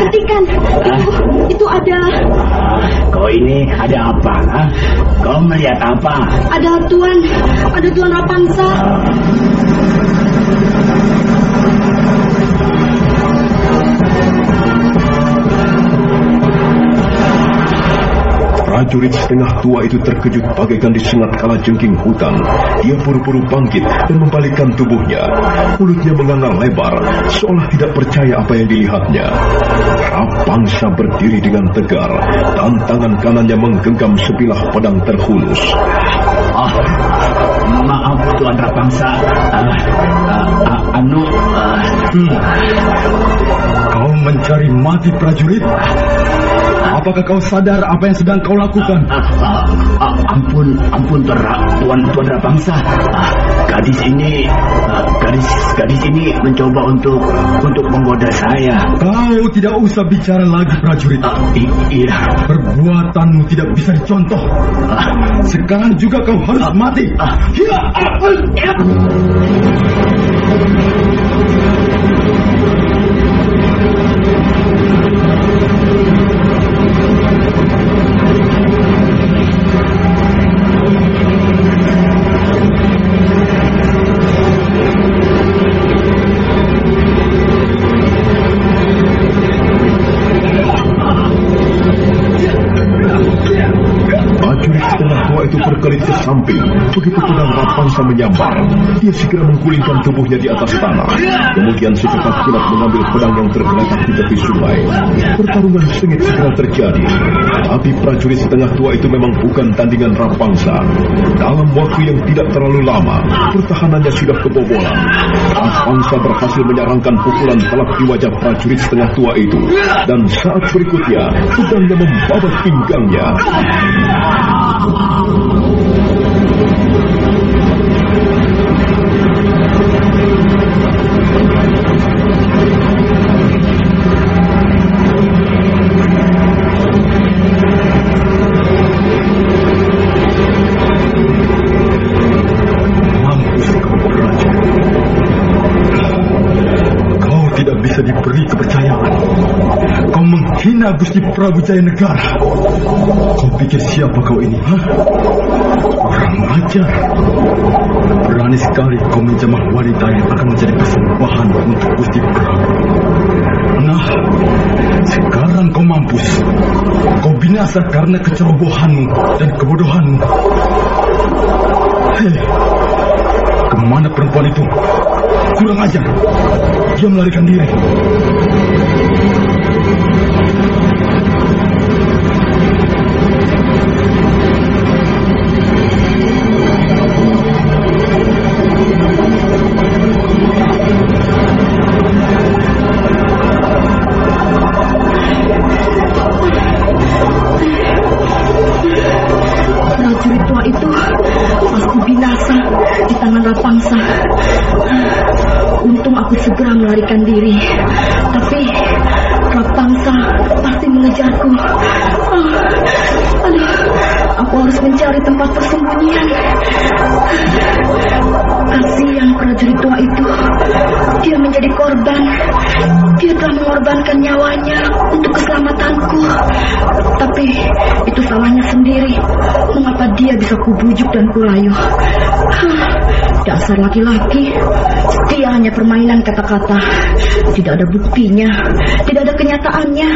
ketikan. Itu, itu ada Kau ini ada apa? ha? Kau melihat apa? ada tuan, ada tuan Rapangsa. Prajurit setengah tua itu terkejut bagaikan disengat kala jengking hutan. Dia buru-buru bangkit dan membalikkan tubuhnya. Mulutnya menganga lebar, seolah tidak percaya apa yang dilihatnya. Rapangsa berdiri dengan tegar, dan tangan kanannya menggenggam sebilah pedang terhunus. Oh, maaf Tuan Rapangsa. Ah, ah, ah, anu, ah, hmm. Kau mencari mati prajurit? Apakah kau sadar apa yang sedang kau lakukan? Ah, ah, ampun, ampun Tuan, Tuan. Ah, gadis ini, ah, gadis, gadis ini mencoba untuk untuk menggoda saya. Kau tidak usah bicara lagi prajurit. I- iya. Perbuatanmu tidak bisa dicontoh. Ah, Sekarang juga kau harus mati. ah, Ya, ya. Prajurit Begitu pedang Rapangsa menyambar, dia segera menggulingkan tubuhnya di atas tanah. Kemudian secepat kilat mengambil pedang yang tergeletak di tepi sungai. Pertarungan sengit segera terjadi. Tapi prajurit setengah tua itu memang bukan tandingan Rapangsa. Dalam waktu yang tidak terlalu lama, pertahanannya sudah kebobolan. Rapangsa berhasil menyarangkan pukulan telak di wajah prajurit setengah tua itu. Dan saat berikutnya, pedangnya membabat pinggangnya. Menghina Gusti Prabu Jaya Negara. Kau pikir siapa kau ini? Hah? Kurang ajar. Berani sekali kau menjamah wanita yang akan menjadi persembahan untuk Gusti Prabu. Nah, sekarang kau mampus. Kau binasa karena kecerobohanmu dan kebodohanmu. Hei, ke mana perempuan itu? Kurang ajar. Dia melarikan diri. Dia telah mengorbankan nyawanya untuk keselamatanku. Tapi itu salahnya sendiri. Mengapa dia bisa kubujuk dan kurayu? Hah, dasar laki-laki. Dia hanya permainan kata-kata. Tidak ada buktinya. Tidak ada kenyataannya.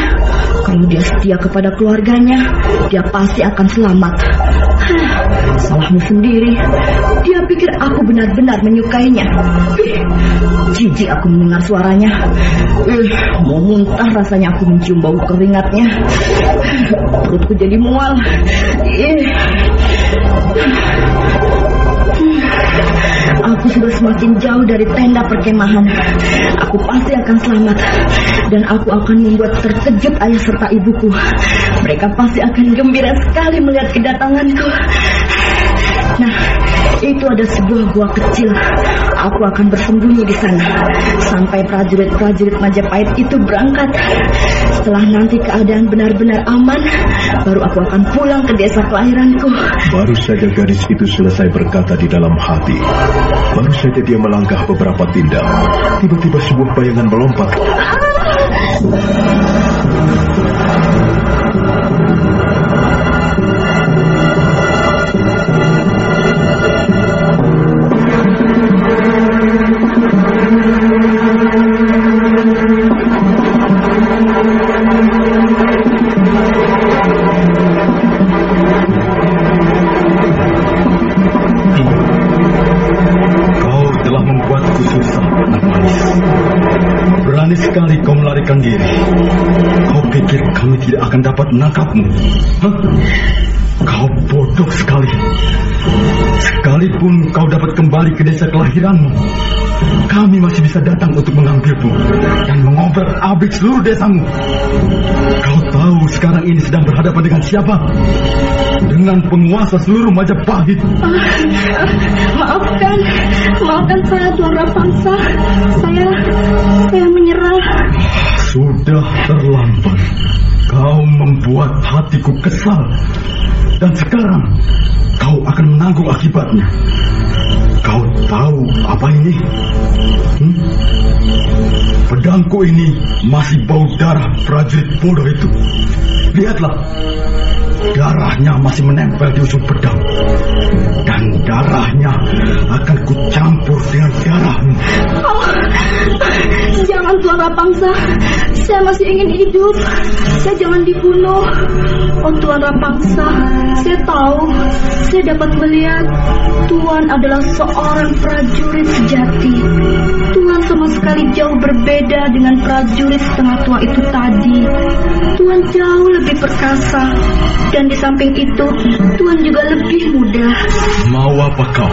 Kalau dia setia kepada keluarganya, dia pasti akan selamat. Salahmu sendiri. Dia pikir aku benar-benar menyukainya. Jijik aku mendengar suaranya. Ih, mau muntah rasanya aku mencium bau keringatnya. Perutku jadi mual. Ih. Aku sudah semakin jauh dari tenda perkemahan. Aku pasti akan selamat. Dan aku akan membuat terkejut ayah serta ibuku. Mereka pasti akan gembira sekali melihat kedatanganku. Itu ada sebuah gua kecil. Aku akan bersembunyi di sana sampai prajurit-prajurit Majapahit itu berangkat. Setelah nanti keadaan benar-benar aman, baru aku akan pulang ke desa kelahiranku. Baru saja gadis itu selesai berkata di dalam hati. Baru saja dia melangkah beberapa tindak. Tiba-tiba sebuah bayangan melompat. Kau Kau bodoh sekali. Sekalipun kau dapat kembali ke desa kelahiranmu, kami masih bisa datang untuk mengambilmu dan mengobrak abrik seluruh desamu. Kau tahu sekarang ini sedang berhadapan dengan siapa? Dengan penguasa seluruh Majapahit. Ah, maafkan, maafkan saya Tuan Rapangsa. Saya, saya menyerah. Sudah terlambat. Kau membuat hatiku kesal. Dan sekarang kau akan menanggung akibatnya. Kau tahu apa ini? Hmm? Pedangku ini masih bau darah prajurit bodoh itu. Lihatlah, darahnya masih menempel di ujung pedang. Dan darahnya akan kucampur dengan darahmu. Oh, jangan Tuan Rapangsa. Saya masih ingin hidup. Saya jangan dibunuh. Oh Tuan Rapangsa, saya tahu. Saya dapat melihat Tuan adalah seorang prajurit sejati. Tuan sama sekali jauh berbeda dengan prajurit setengah tua itu tadi. Tuan jauh lebih perkasa. Dan di samping itu, Tuan juga lebih mudah. Mau apa kau?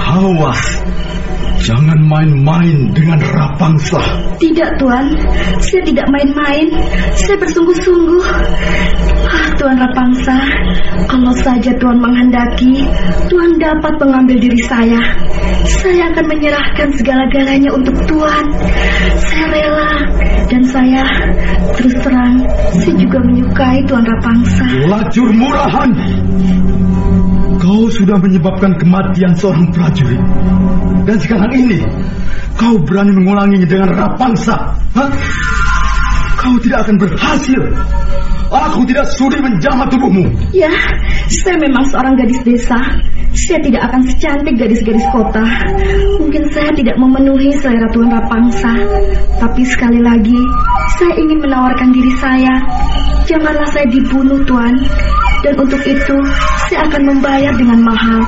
Awas, jangan main-main dengan Rapangsa. Tidak, Tuan. Saya tidak main-main. Saya bersungguh-sungguh. Ah, Tuan Rapangsa, kalau saja Tuan menghendaki, Tuan dapat mengambil diri saya. Saya akan menyerahkan segala-galanya untuk Tuan. Saya rela. Dan saya, terus terang, saya juga menyukai Tuan Rapangsa. Lacur murahan. Kau sudah menyebabkan kematian seorang prajurit. Dan sekarang ini, kau berani mengulanginya dengan Rapangsa. Hah? Kau tidak akan berhasil. Aku tidak sudi menjamah tubuhmu. Ya, saya memang seorang gadis desa. Saya tidak akan secantik gadis-gadis kota. Mungkin saya tidak memenuhi selera Tuan Rapangsa. Tapi sekali lagi, saya ingin menawarkan diri saya. Janganlah saya dibunuh, Tuan. Dan untuk itu, saya akan membayar dengan mahal.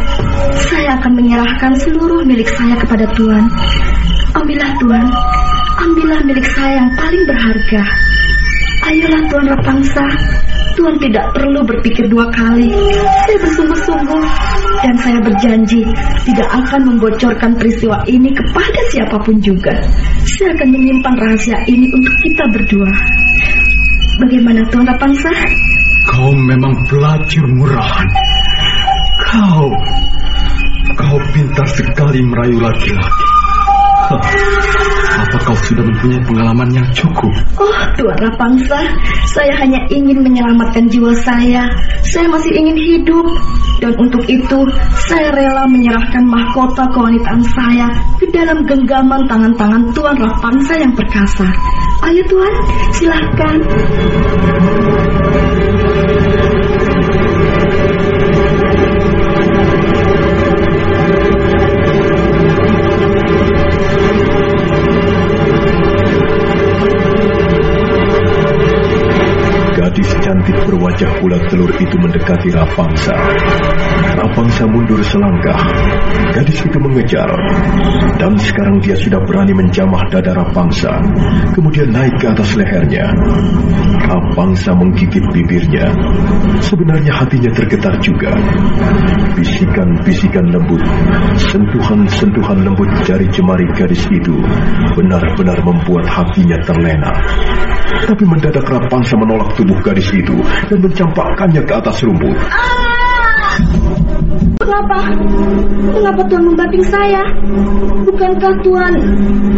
Saya akan menyerahkan seluruh milik saya kepada Tuan. Ambillah, Tuan. Ambillah milik saya yang paling berharga. Ayolah Tuan Rapangsa, Tuan tidak perlu berpikir dua kali. Saya bersungguh-sungguh dan saya berjanji tidak akan membocorkan peristiwa ini kepada siapa pun juga. Saya akan menyimpan rahasia ini untuk kita berdua. Bagaimana Tuan Rapangsa? Kau memang pelacur murahan. Kau, kau pintar sekali merayu laki-laki. Apa kau sudah mempunyai pengalaman yang cukup? Oh, Tuan Rapangsa, saya hanya ingin menyelamatkan jiwa saya. Saya masih ingin hidup. Dan untuk itu, saya rela menyerahkan mahkota kewanitaan saya ke dalam genggaman tangan-tangan Tuan Rapangsa yang perkasa. Ayo Tuan, silahkan. Berwajah bulat telur itu mendekati Rapangsa. Rapangsa mundur selangkah. Gadis itu mengejar. Dan sekarang dia sudah berani menjamah dada Rapangsa. Kemudian naik ke atas lehernya. Rapangsa menggigit bibirnya. Sebenarnya hatinya tergetar juga. Bisikan-bisikan lembut, sentuhan-sentuhan lembut jari jemari gadis itu benar-benar membuat hatinya terlena. Tapi mendadak Rapangsa menolak tubuh gadis itu dan mencampakkannya ke atas rumput. Mengapa? Mengapa Tuan membanting saya? Bukankah Tuan,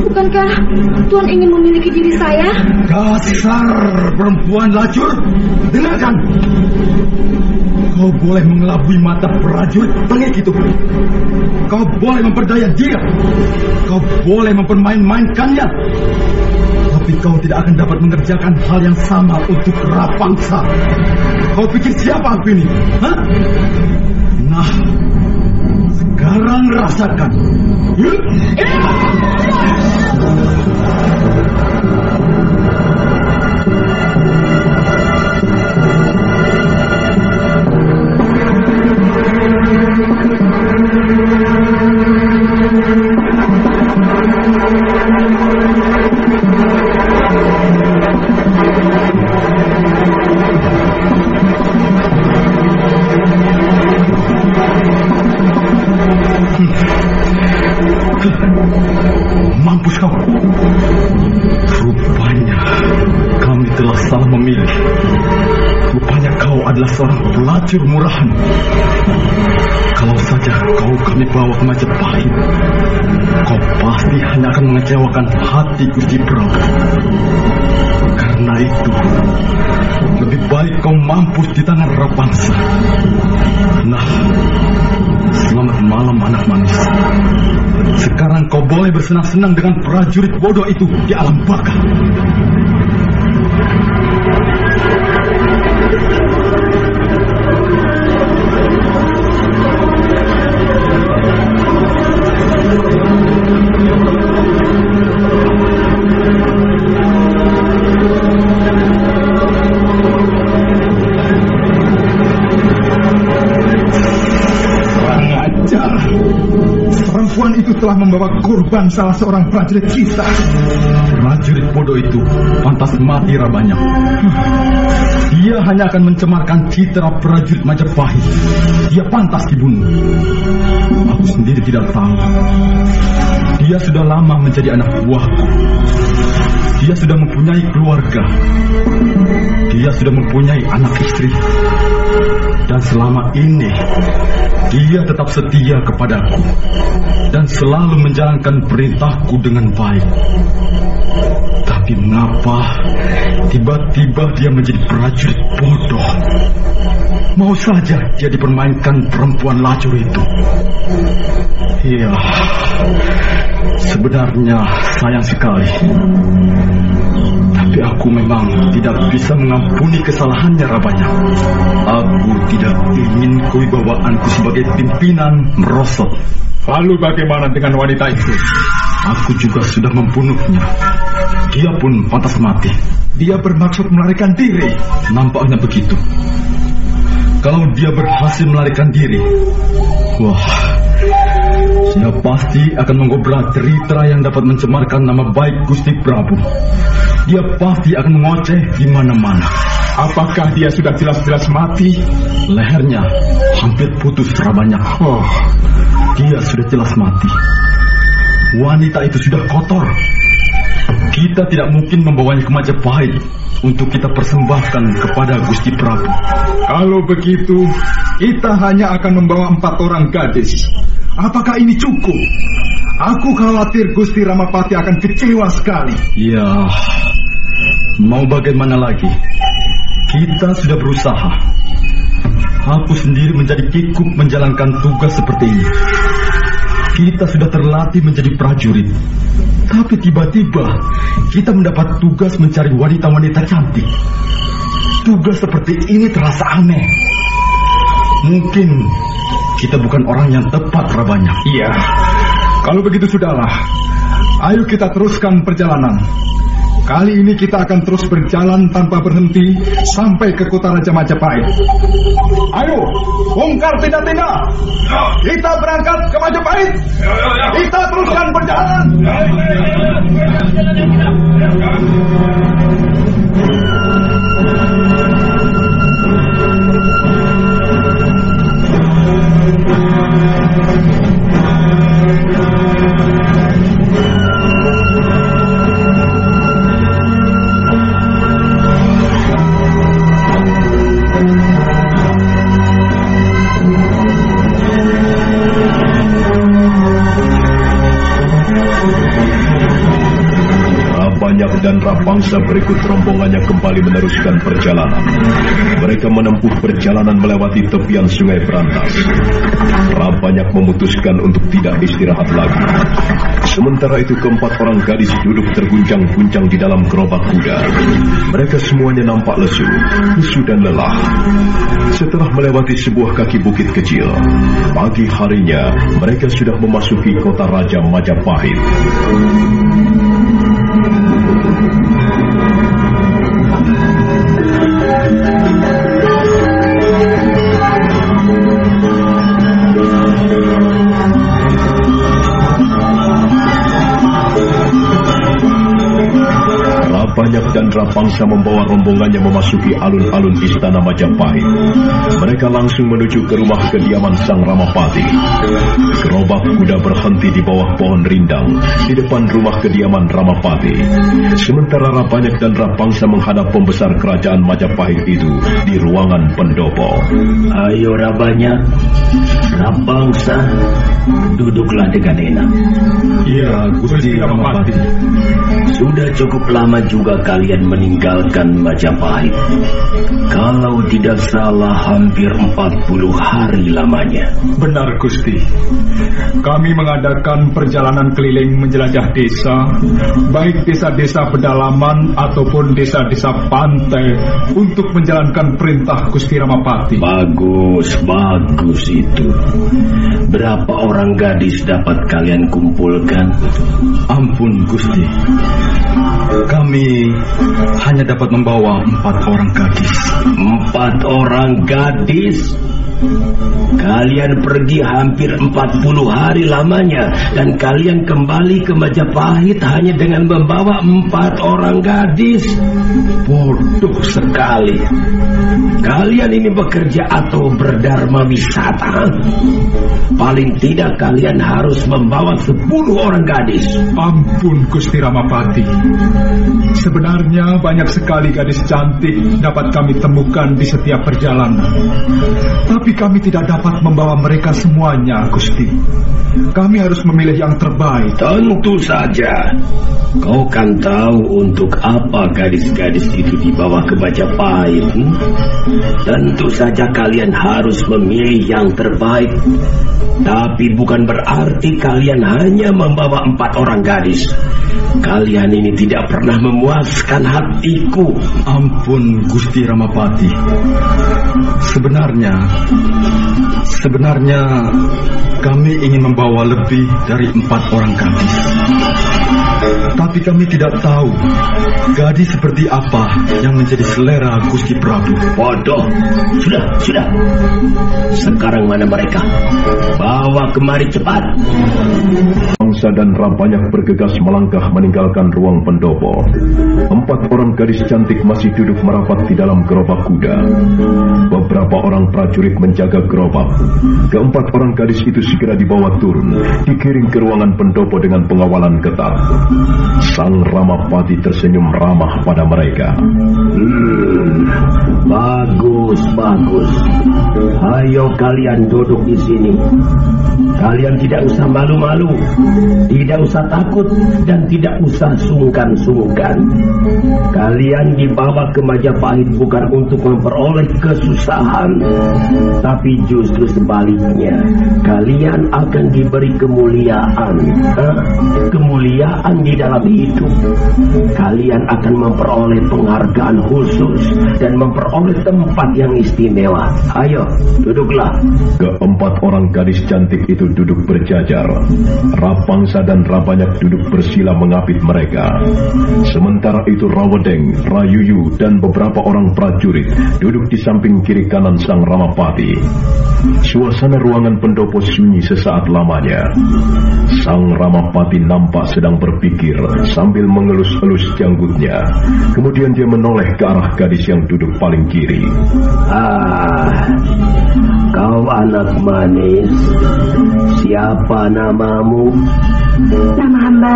bukankah Tuan ingin memiliki diri saya? Dasar perempuan lacur, dengarkan. Kau boleh mengelabui mata prajurit pengik itu. Kau boleh memperdaya dia. Kau boleh mempermain-mainkannya. Tapi kau tidak akan dapat mengerjakan hal yang sama untuk Rapangsa. Kau pikir siapa aku ini? Hah? Nah, sekarang rasakan. Mampus seorang pelacur murahan. Kalau saja kau kami bawa ke Majapahit, kau pasti hanya akan mengecewakan hati Gusti Prabu. Karena itu, lebih baik kau mampus di tangan Rapangsa. Nah, selamat malam anak manis. Sekarang kau boleh bersenang-senang dengan prajurit bodoh itu di alam baka. Membawa korban salah seorang prajurit kita. Prajurit bodoh itu pantas mati rabanya. Dia hanya akan mencemarkan citra prajurit Majapahit. Dia pantas dibunuh. Aku sendiri tidak tahu. Dia sudah lama menjadi anak buahku. Dia sudah mempunyai keluarga. Dia sudah mempunyai anak istri. Dan selama ini dia tetap setia kepadaku dan selalu menjalankan perintahku dengan baik. Tapi mengapa tiba-tiba dia menjadi prajurit bodoh? Mau saja dia dipermainkan perempuan lacur itu. Iya, sebenarnya sayang sekali. Tapi aku memang tidak bisa mengampuni kesalahannya Rabanya. Aku tidak ingin kewibawaanku sebagai pimpinan merosot. Lalu bagaimana dengan wanita itu? Aku juga sudah membunuhnya. Dia pun pantas mati. Dia bermaksud melarikan diri. Nampaknya begitu. Kalau dia berhasil melarikan diri, wah, saya pasti akan menggobrak cerita yang dapat mencemarkan nama baik Gusti Prabu. Dia pasti akan mengoceh di mana-mana. Apakah dia sudah jelas-jelas mati? Lehernya hampir putus rabanya. Oh, dia sudah jelas mati. Wanita itu sudah kotor. Kita tidak mungkin membawanya ke Majapahit untuk kita persembahkan kepada Gusti Prabu. Kalau begitu, kita hanya akan membawa empat orang gadis. Apakah ini cukup? Aku khawatir Gusti Ramapati akan kecewa sekali. Ya, mau bagaimana lagi? Kita sudah berusaha. Aku sendiri menjadi kikuk menjalankan tugas seperti ini. Kita sudah terlatih menjadi prajurit. Tapi tiba-tiba kita mendapat tugas mencari wanita-wanita cantik. Tugas seperti ini terasa aneh. Mungkin kita bukan orang yang tepat rabanya. Iya. Kalau begitu sudahlah. Ayo kita teruskan perjalanan. Kali ini kita akan terus berjalan tanpa berhenti sampai ke kota Raja Majapahit. Ayo, bongkar tenda-tenda. Kita berangkat ke Majapahit. Kita teruskan perjalanan. Banyak dan Rapangsa berikut rombongannya kembali meneruskan perjalanan. Mereka menempuh perjalanan melewati tepian sungai Berantas. Rabanyak memutuskan untuk tidak istirahat lagi. Sementara itu keempat orang gadis duduk terguncang-guncang di dalam gerobak kuda. Mereka semuanya nampak lesu, lesu dan lelah. Setelah melewati sebuah kaki bukit kecil, pagi harinya mereka sudah memasuki kota Raja Majapahit. Banyak dan Rapangsa membawa rombongannya memasuki alun-alun istana Majapahit. Mereka langsung menuju ke rumah kediaman Sang Ramapati. Gerobak kuda berhenti di bawah pohon rindang di depan rumah kediaman Ramapati. Sementara Rabanyak dan Rapangsa menghadap pembesar kerajaan Majapahit itu di ruangan pendopo. Ayo Rabanyak, Rapangsa, duduklah dengan enak. Iya, Gusti Ramapati. Sudah cukup lama juga kalian meninggalkan Majapahit. Kalau tidak salah hampir 40 hari lamanya. Benar Gusti. Kami mengadakan perjalanan keliling menjelajah desa, baik desa-desa pedalaman ataupun desa-desa pantai untuk menjalankan perintah Gusti Ramapati. Bagus, bagus itu. Berapa orang gadis dapat kalian kumpulkan? Ampun Gusti. Kami hanya dapat membawa empat orang gadis. Empat orang gadis? Kalian pergi hampir 40 hari lamanya dan kalian kembali ke Majapahit hanya dengan membawa empat orang gadis. Bodoh sekali. Kalian ini bekerja atau berdharma wisata? Paling tidak kalian harus membawa 10 orang gadis. Ampun Gusti Ramapati. Sebenarnya banyak sekali gadis cantik dapat kami temukan di setiap perjalanan. Tapi kami tidak dapat membawa mereka semuanya, Gusti. Kami harus memilih yang terbaik. Tentu saja. Kau kan tahu untuk apa gadis-gadis itu dibawa ke Majapahit. Hmm? Tentu saja kalian harus memilih yang terbaik. Tapi bukan berarti kalian hanya membawa empat orang gadis. Kalian ini tidak pernah memuaskan hatiku. Ampun Gusti Ramapati. Sebenarnya, sebenarnya kami ingin membawa lebih dari empat orang gadis. Tapi kami tidak tahu gadis seperti apa yang menjadi selera Gusti Prabu. Bodoh. Sudah, sudah. Sekarang mana mereka? Bawa kemari cepat. Bangsa dan Rampanyak bergegas melangkah meninggalkan ruang pendopo. Empat orang gadis cantik masih duduk merapat di dalam gerobak kuda. Beberapa orang prajurit menjaga gerobak. Keempat orang gadis itu segera dibawa turun, dikirim ke ruangan pendopo dengan pengawalan ketat. Sang Ramapati tersenyum ramah pada mereka. Hmm, bagus, bagus. Ayo kalian duduk di sini. Kalian tidak usah malu-malu, tidak usah takut, dan tidak usah sungkan-sungkan. Kalian dibawa ke Majapahit bukan untuk memperoleh kesusahan, tapi justru sebaliknya, kalian akan diberi kemuliaan. Hah? Kemuliaan di dalam hidup. Kalian akan memperoleh penghargaan khusus dan memperoleh tempat yang istimewa. Ayo, duduklah. Keempat orang gadis cantik itu duduk berjajar. Rapangsa dan Rabanyak duduk bersila mengapit mereka. Sementara itu Rawedeng, Rayuyu, dan beberapa orang prajurit duduk di samping kiri kanan sang Ramapati. Suasana ruangan pendopo sunyi sesaat lamanya. Sang Ramapati nampak sedang berpikir sambil mengelus-elus janggutnya. Kemudian dia menoleh ke arah gadis yang duduk paling kiri. Ah, kau anak manis. Siapa namamu? Nama hamba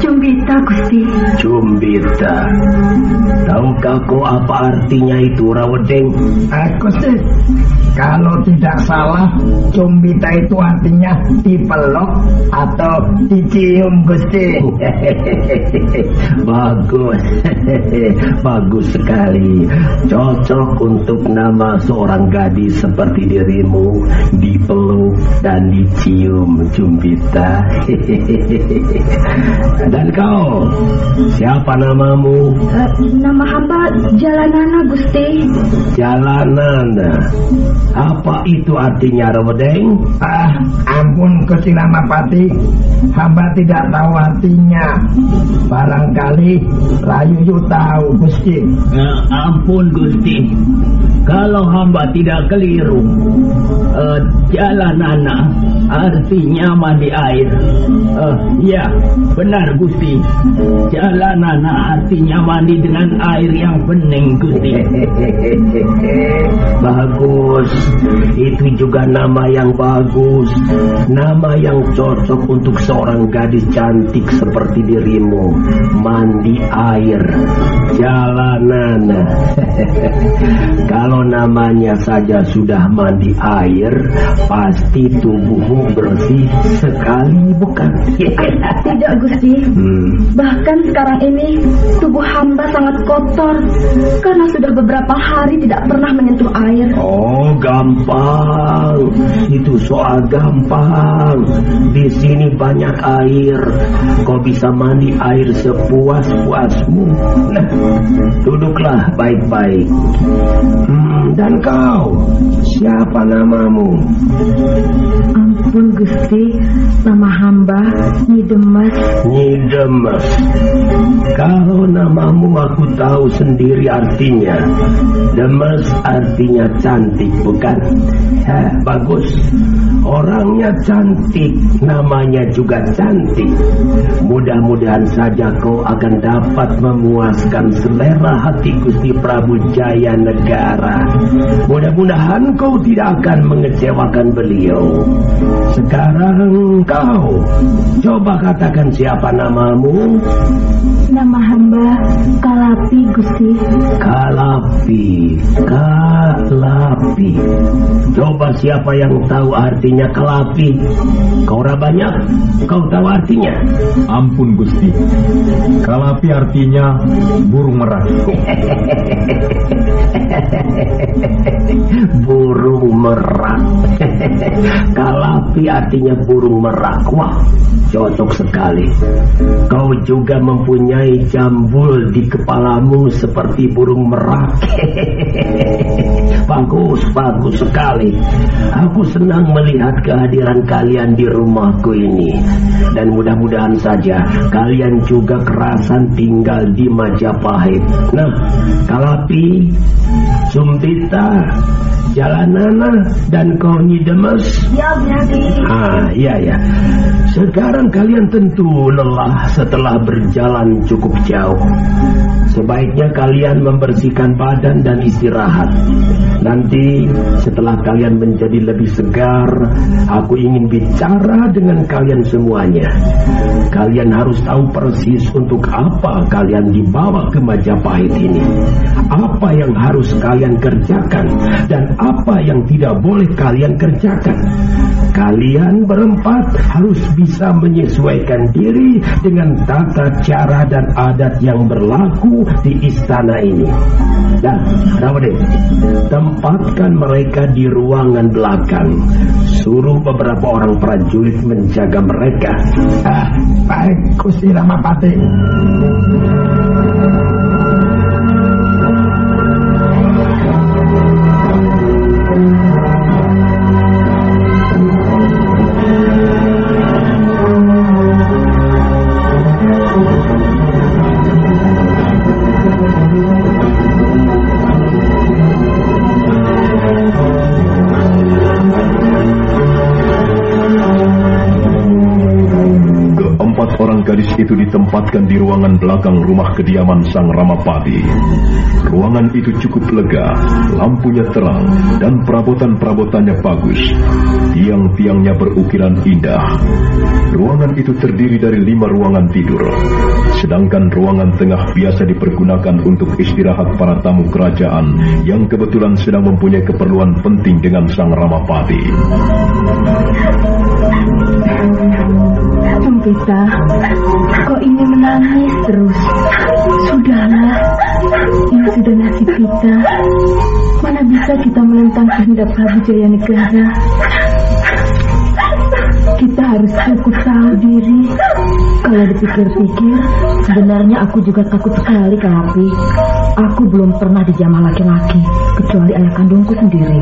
Jumbita, Gusti. Jumbita. Tahukah kau apa artinya itu, Rawedeng? Aku sih, kalau tidak salah, Jumbita itu artinya dipeluk atau dicium, Gusti. <laughs> Bagus. <laughs> Bagus sekali. Cocok untuk nama seorang gadis seperti dirimu. Dipeluk dan dicium, Jumbita. <laughs> dan kau, siapa namamu? Uh, nama hamba Jalanana, Gusti. Jalanana. Apa itu artinya, Rawedeng? Ah, ampun Gusti Ramapati, hamba tidak tahu artinya. Barangkali Rayu tahu Gusti. Ya, ampun Gusti, kalau hamba tidak keliru, uh, Jalanana artinya mandi air. Uh, ya, benar Gusti. Jalanana artinya mandi dengan air yang bening Gusti. <laughs> bagus. Itu juga nama yang bagus. Nama yang cocok untuk seorang gadis cantik seperti dirimu. Mandi air. Jalanan. <laughs> Kalau namanya saja sudah mandi air, pasti tubuhmu bersih sekali, bukan? Tidak, Gusti. Hmm. Bahkan sekarang ini tubuh hamba sangat kotor karena sudah beberapa hari tidak pernah menyentuh air. Oh, gampang. Itu soal gampang. Di sini banyak air. Kau bisa mandi air sepuas-puasmu. Nah, duduklah baik-baik. Hmm, dan kau, siapa namamu? Ampun, Gusti. Nama hamba Nyi Demes. Nyi Demes. Kalau namamu aku tahu sendiri artinya. Demes artinya cantik, bukan? Ya, bagus. Orangnya cantik, namanya juga cantik. Mudah-mudahan saja kau akan dapat memuaskan selera hati Gusti Prabu Jaya Negara. Mudah-mudahan kau tidak akan mengecewakan beliau. Sekarang kau, coba katakan siapa namamu? Nama hamba Kalapi Gusti. Kalapi, Kalapi. Coba siapa yang tahu artinya kalapi? Kau banyak, kau tahu artinya? Ampun Gusti. Kalapi artinya burung merah. <laughs> Kalapi artinya burung merak. Wah, cocok sekali. Kau juga mempunyai jambul di kepalamu seperti burung merak. <laughs> bagus, bagus sekali. Aku senang melihat kehadiran kalian di rumahku ini. Dan mudah-mudahan saja kalian juga kerasan tinggal di Majapahit. Nah, Kalapi, Sumpita, Jalanana, dan Korni Demes. Ya, berarti. Ah, iya ya. Sekarang kalian tentu lelah setelah berjalan cukup jauh. Sebaiknya kalian membersihkan badan dan istirahat. Nanti setelah kalian menjadi lebih segar, aku ingin bicara dengan kalian semuanya. Kalian harus tahu persis untuk apa kalian dibawa ke Majapahit ini. Apa yang harus kalian kerjakan dan apa yang tidak boleh kalian kerjakan. Berempat harus bisa menyesuaikan diri dengan tata cara dan adat yang berlaku di istana ini. Dan Ramadhan, tempatkan mereka di ruangan belakang. Suruh beberapa orang prajurit menjaga mereka. Ah, baik, Gusti Ramapati. Gadis itu ditempatkan di ruangan belakang rumah kediaman Sang Ramapati. Ruangan itu cukup lega, lampunya terang, dan perabotan-perabotannya bagus. Tiang-tiangnya berukiran indah. Ruangan itu terdiri dari lima ruangan tidur, sedangkan ruangan tengah biasa dipergunakan untuk istirahat para tamu kerajaan yang kebetulan sedang mempunyai keperluan penting dengan Sang Ramapati. Kok ini menangis terus? Sudahlah, ini sudah nasib kita. Mana bisa kita menentang kehendak Prabu Jaya Negara? Kita harus cukup tahu diri. Kalau dipikir-pikir, sebenarnya aku juga takut sekali, Kalapi. Aku belum pernah dijamah laki-laki, kecuali ayah kandungku sendiri.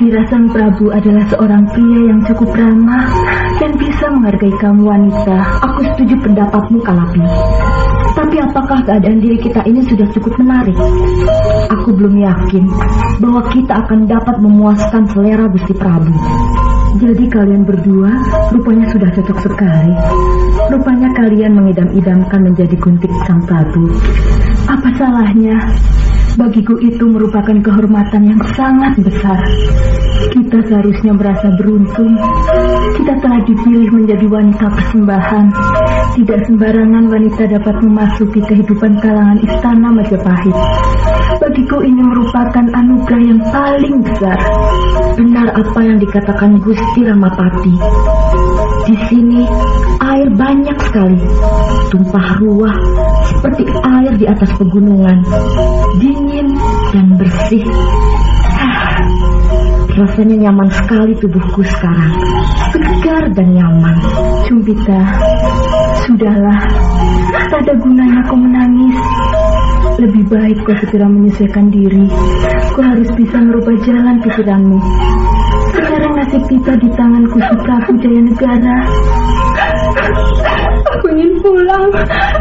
Kukira Sang Prabu adalah seorang pria yang cukup ramah dan bisa menghargai kamu wanita. Aku setuju pendapatmu, Kalapi. Tapi apakah keadaan diri kita ini sudah cukup menarik? Aku belum yakin bahwa kita akan dapat memuaskan selera Gusti Prabu. Jadi kalian berdua rupanya sudah cocok sekali. Rupanya kalian mengidam-idamkan menjadi guntik sang Prabu. Apa salahnya? Bagiku itu merupakan kehormatan yang sangat besar. Kita seharusnya merasa beruntung. Kita telah dipilih menjadi wanita persembahan. Tidak sembarangan wanita dapat memasuki kehidupan kalangan istana Majapahit. Bagiku ini merupakan anugerah yang paling besar. Benar apa yang dikatakan Gusti Ramapati. Di sini air banyak sekali, tumpah ruah seperti air di atas pegunungan, dingin dan bersih. Ah, rasanya nyaman sekali tubuhku sekarang, segar dan nyaman. Cumbita, sudahlah, tak ada gunanya kau menangis. Lebih baik kau segera menyesuaikan diri. Kau harus bisa merubah jalan pikiranmu. Sekarang nasib kita di tangan Gusti Prabu Jaya Negara. Aku ingin pulang.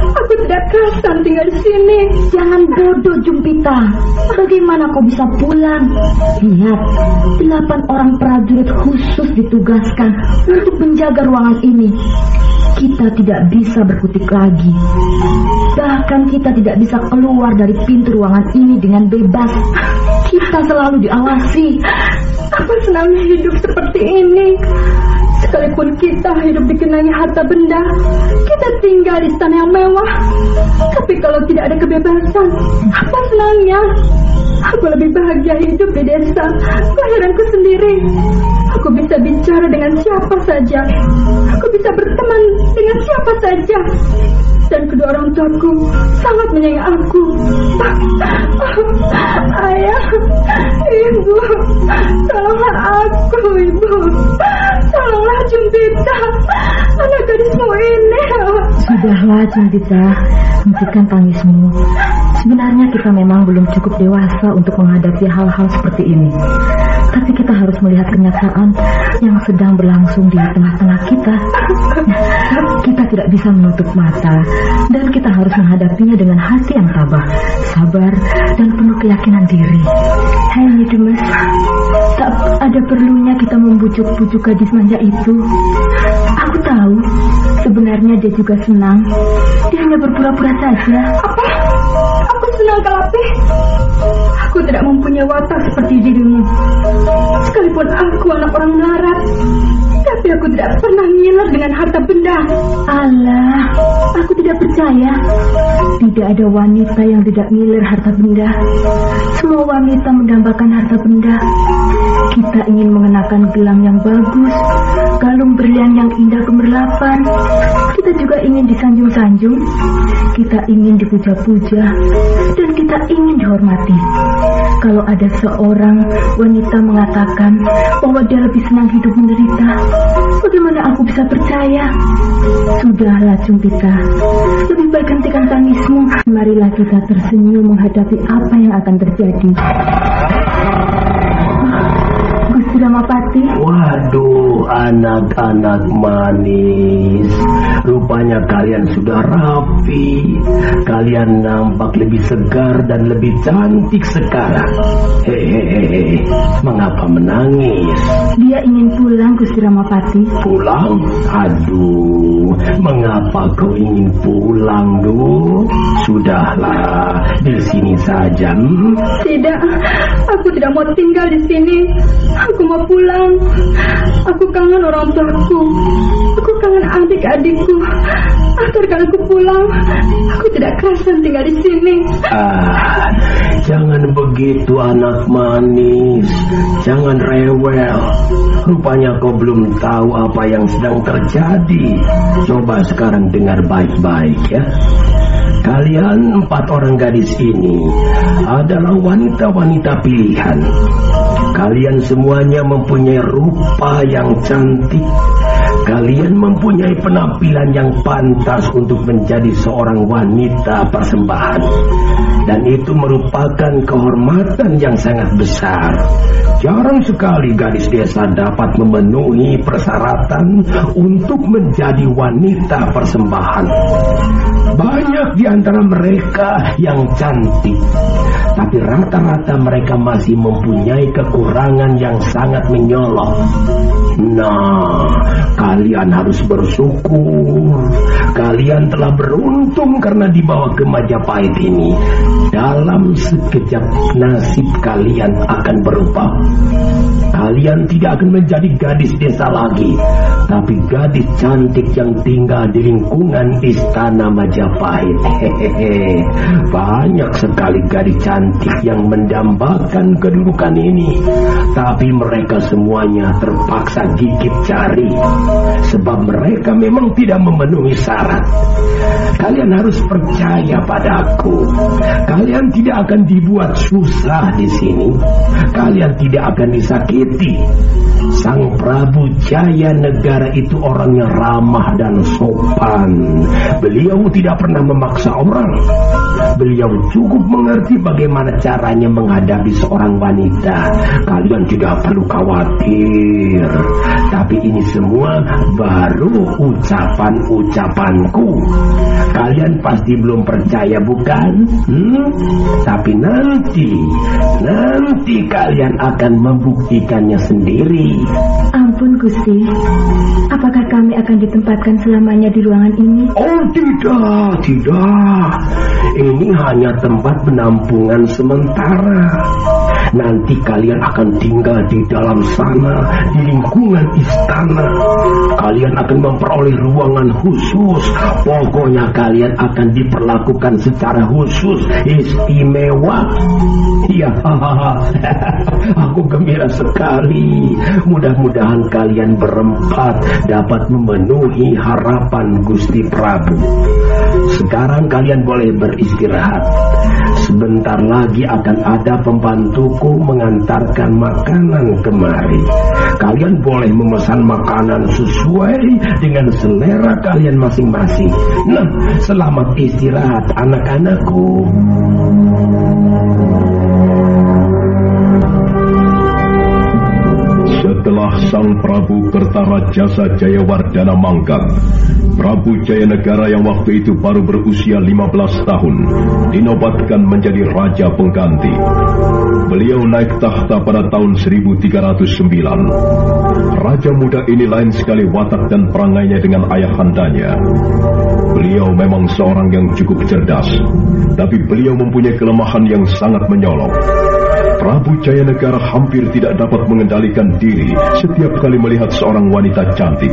Aku tidak kerasan tinggal di sini. Jangan bodoh, Jumpita. Bagaimana kau bisa pulang? Lihat, delapan orang prajurit khusus ditugaskan untuk menjaga ruangan ini. Kita tidak bisa berkutik lagi. Bahkan kita tidak bisa keluar dari pintu ruangan ini dengan bebas. Kita selalu diawasi. Apa senangnya hidup seperti ini? Sekalipun kita hidup dikenangi harta benda, kita tinggal di istana yang mewah. Tapi kalau tidak ada kebebasan, apa senangnya? Aku lebih bahagia hidup di desa, kelahiranku sendiri. Aku bisa bicara dengan siapa saja. Aku bisa berteman dengan siapa saja. Dan kedua orang tuaku sangat menyayangi aku. Ayah, ibu, Sudahlah, Jumpita, hentikan tangismu. Sebenarnya kita memang belum cukup dewasa untuk menghadapi hal-hal seperti ini. Tapi kita harus melihat kenyataan yang sedang berlangsung di tengah-tengah kita. Kita tidak bisa menutup mata dan kita harus menghadapinya dengan hati yang tabah, sabar, dan penuh keyakinan diri. Hai Nidemas, tak ada perlunya kita membujuk-bujuk gadis manja itu. Aku tahu, sebenarnya dia juga senang. Dia hanya berpura-pura saja. Apa? Aku senang Kalapi. Aku tidak mempunyai watak seperti dirimu. Sekalipun aku anak orang melarat, tapi aku tidak pernah ngiler dengan harta benda. Allah, aku tidak percaya. Tidak ada wanita yang tidak ngiler harta benda. Semua wanita mendambakan harta benda. Kita ingin mengenakan gelang yang bagus, galung berlian yang indah gemerlapan. Kita juga ingin disanjung-sanjung. Kita ingin dipuja-puja. Dan kita ingin dihormati. Kalau ada seorang wanita mengatakan bahwa dia lebih senang hidup menderita, bagaimana aku bisa percaya? Sudahlah, Cumpita. Lebih baik hentikan tangismu. Marilah kita tersenyum menghadapi apa yang akan terjadi. Waduh, anak-anak manis. Rupanya kalian sudah rapi. Kalian nampak lebih segar dan lebih cantik sekarang. Hehehe, mengapa menangis? Dia ingin pulang, Gusti Ramapati. Pulang? Aduh, mengapa kau ingin pulang, Du? Sudahlah, di sini saja. Hmm? Tidak, aku tidak mau tinggal di sini. Aku mau pulang. Aku kangen orang tuaku. Aku kangen adik-adikku. Antarkan aku pulang. Aku tidak kerasan tinggal di sini. Ah, jangan begitu anak manis. Jangan rewel. Rupanya kau belum tahu apa yang sedang terjadi. Coba sekarang dengar baik-baik ya. Kalian empat orang gadis ini adalah wanita-wanita pilihan. Kalian semuanya mempunyai rupa yang cantik. Kalian mempunyai penampilan yang pantas untuk menjadi seorang wanita persembahan. Dan itu merupakan kehormatan yang sangat besar. Jarang sekali gadis desa dapat memenuhi persyaratan untuk menjadi wanita persembahan. Banyak di antara mereka yang cantik, tapi rata-rata mereka masih mempunyai kekurangan yang sangat menyolok. Nah, kalian harus bersyukur. Kalian telah beruntung karena dibawa ke Majapahit ini. Dalam sekejap nasib kalian akan berubah. Kalian tidak akan menjadi gadis desa lagi, tapi gadis cantik yang tinggal di lingkungan istana Majapahit. Hehehe. Banyak sekali gadis cantik yang mendambakan kedudukan ini, tapi mereka semuanya terpaksa gigit jari sebab mereka memang tidak memenuhi syarat. Kalian harus percaya padaku. Kalian tidak akan dibuat susah di sini. Kalian tidak akan disakiti. Sang Prabu Jaya Negara itu orangnya ramah dan sopan. Beliau tidak pernah memaksa orang. Beliau cukup mengerti bagaimana caranya menghadapi seorang wanita. Kalian tidak perlu khawatir. Tapi ini semua baru ucapan-ucapanku. Kalian pasti belum percaya bukan? Hmm? Tapi nanti, nanti kalian akan membuktikannya sendiri. Ampun Gusti, apakah kami akan ditempatkan selamanya di ruangan ini? Oh tidak, tidak. Ini hanya tempat penampungan sementara. Nanti kalian akan tinggal di dalam sana, di lingkungan istana. Kalian akan memperoleh ruangan khusus. Pokoknya kalian akan diperlakukan secara khusus, istimewa. Ya, <laughs> aku gembira sekali. Mudah-mudahan kalian berempat dapat memenuhi harapan Gusti Prabu. Sekarang kalian boleh beristirahat. Sebentar lagi akan ada pembantuku mengantarkan makanan kemari. Kalian boleh memesan makanan sesuai dengan selera kalian masing-masing. Nah, selamat istirahat anak-anakku. Setelah Sang Prabu Kertarajasa Jayawardana mangkat, Prabu Jayanegara yang waktu itu baru berusia 15 tahun, dinobatkan menjadi Raja Pengganti. Beliau naik tahta pada tahun 1309. Raja muda ini lain sekali watak dan perangainya dengan ayahandanya. Beliau memang seorang yang cukup cerdas, tapi beliau mempunyai kelemahan yang sangat menyolok. Prabu Jayanegara hampir tidak dapat mengendalikan diri setiap kali melihat seorang wanita cantik.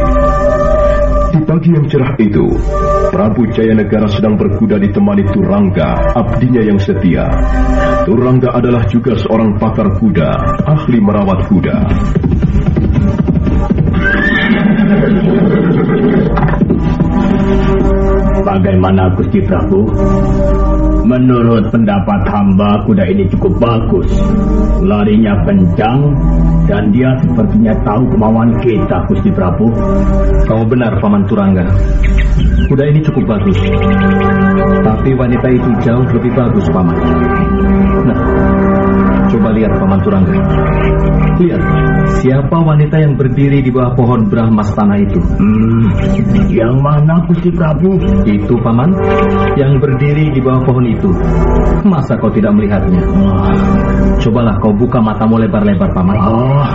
Di pagi yang cerah itu, Prabu Jayanegara sedang berkuda ditemani Turangga, abdinya yang setia. Turangga adalah juga seorang pakar kuda, ahli merawat kuda. Bagaimana Gusti Prabu? Menurut pendapat hamba, kuda ini cukup bagus. Larinya kencang dan dia sepertinya tahu kemauan kita, Gusti Prabu. Kamu benar, Paman Turangga. Kuda ini cukup bagus. Tapi wanita itu jauh lebih bagus, Paman. Nah, coba lihat Paman Turangga. Lihat, siapa wanita yang berdiri di bawah pohon Brahmastana itu? Hmm, yang mana Gusti Prabu? Itu, Paman, yang berdiri di bawah pohon itu. Masa kau tidak melihatnya? Oh. Cobalah kau buka matamu lebar-lebar, Paman. Oh,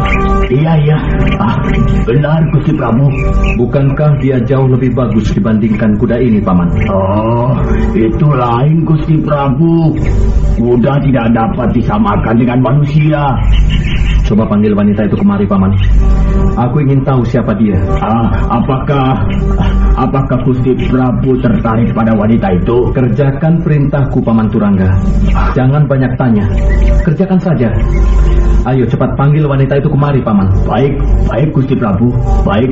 iya, iya. Ah, benar, Gusti Prabu. Bukankah dia jauh lebih bagus dibandingkan kuda ini, Paman? Oh, itu lain, Gusti Prabu. Kuda tidak dapat disamakan dengan manusia. Coba panggil wanita itu kemari, Paman. Aku ingin tahu siapa dia. Ah, apakah apakah Gusti Prabu tertarik pada wanita itu? Kerjakan perintahku, Paman Turangga. Jangan banyak tanya. Kerjakan saja. Ayo cepat panggil wanita itu kemari, Paman. Baik, baik Gusti Prabu. Baik.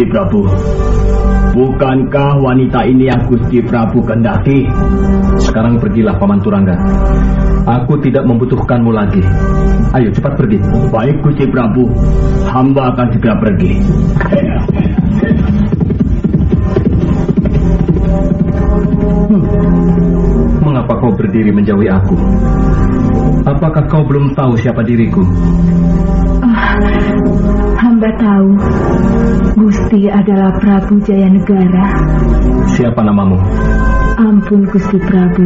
Gusti Prabu. Bukankah wanita ini yang Gusti Prabu kendaki? Sekarang pergilah Paman Turangga. Aku tidak membutuhkanmu lagi. Ayo cepat pergi. Baik Gusti Prabu. Hamba akan segera pergi. Hmm. Mengapa kau berdiri menjauhi aku? Apakah kau belum tahu siapa diriku? Ah, hamba tahu. Gusti adalah Prabu Jayanegara. Siapa namamu? Ampun Gusti Prabu.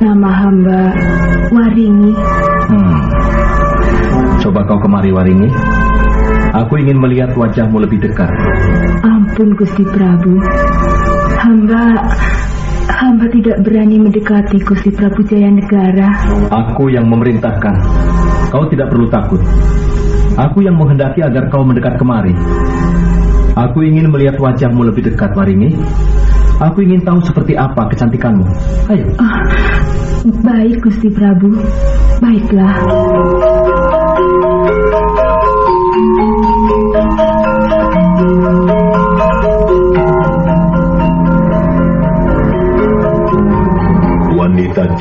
Nama hamba Waringi. Hmm. Coba kau kemari Waringi. Aku ingin melihat wajahmu lebih dekat. Ampun Gusti Prabu. Hamba hamba tidak berani mendekati Gusti Prabu Jayanegara. Aku yang memerintahkan. Kau tidak perlu takut. Aku yang menghendaki agar kau mendekat kemari. Aku ingin melihat wajahmu lebih dekat, Waringi. Aku ingin tahu seperti apa kecantikanmu. Ayo. Ah, baik, Gusti Prabu. Baiklah.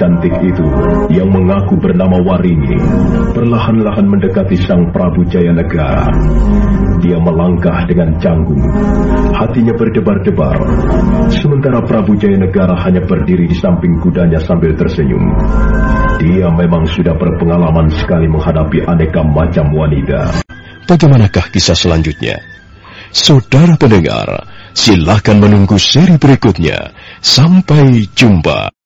Cantik itu yang mengaku bernama Waringi perlahan-lahan mendekati Sang Prabu Jayanegara. Dia melangkah dengan canggung, hatinya berdebar-debar. Sementara Prabu Jayanegara hanya berdiri di samping kudanya sambil tersenyum. Dia memang sudah berpengalaman sekali menghadapi aneka macam wanita. Bagaimanakah kisah selanjutnya? Saudara pendengar, silakan menunggu seri berikutnya. Sampai jumpa.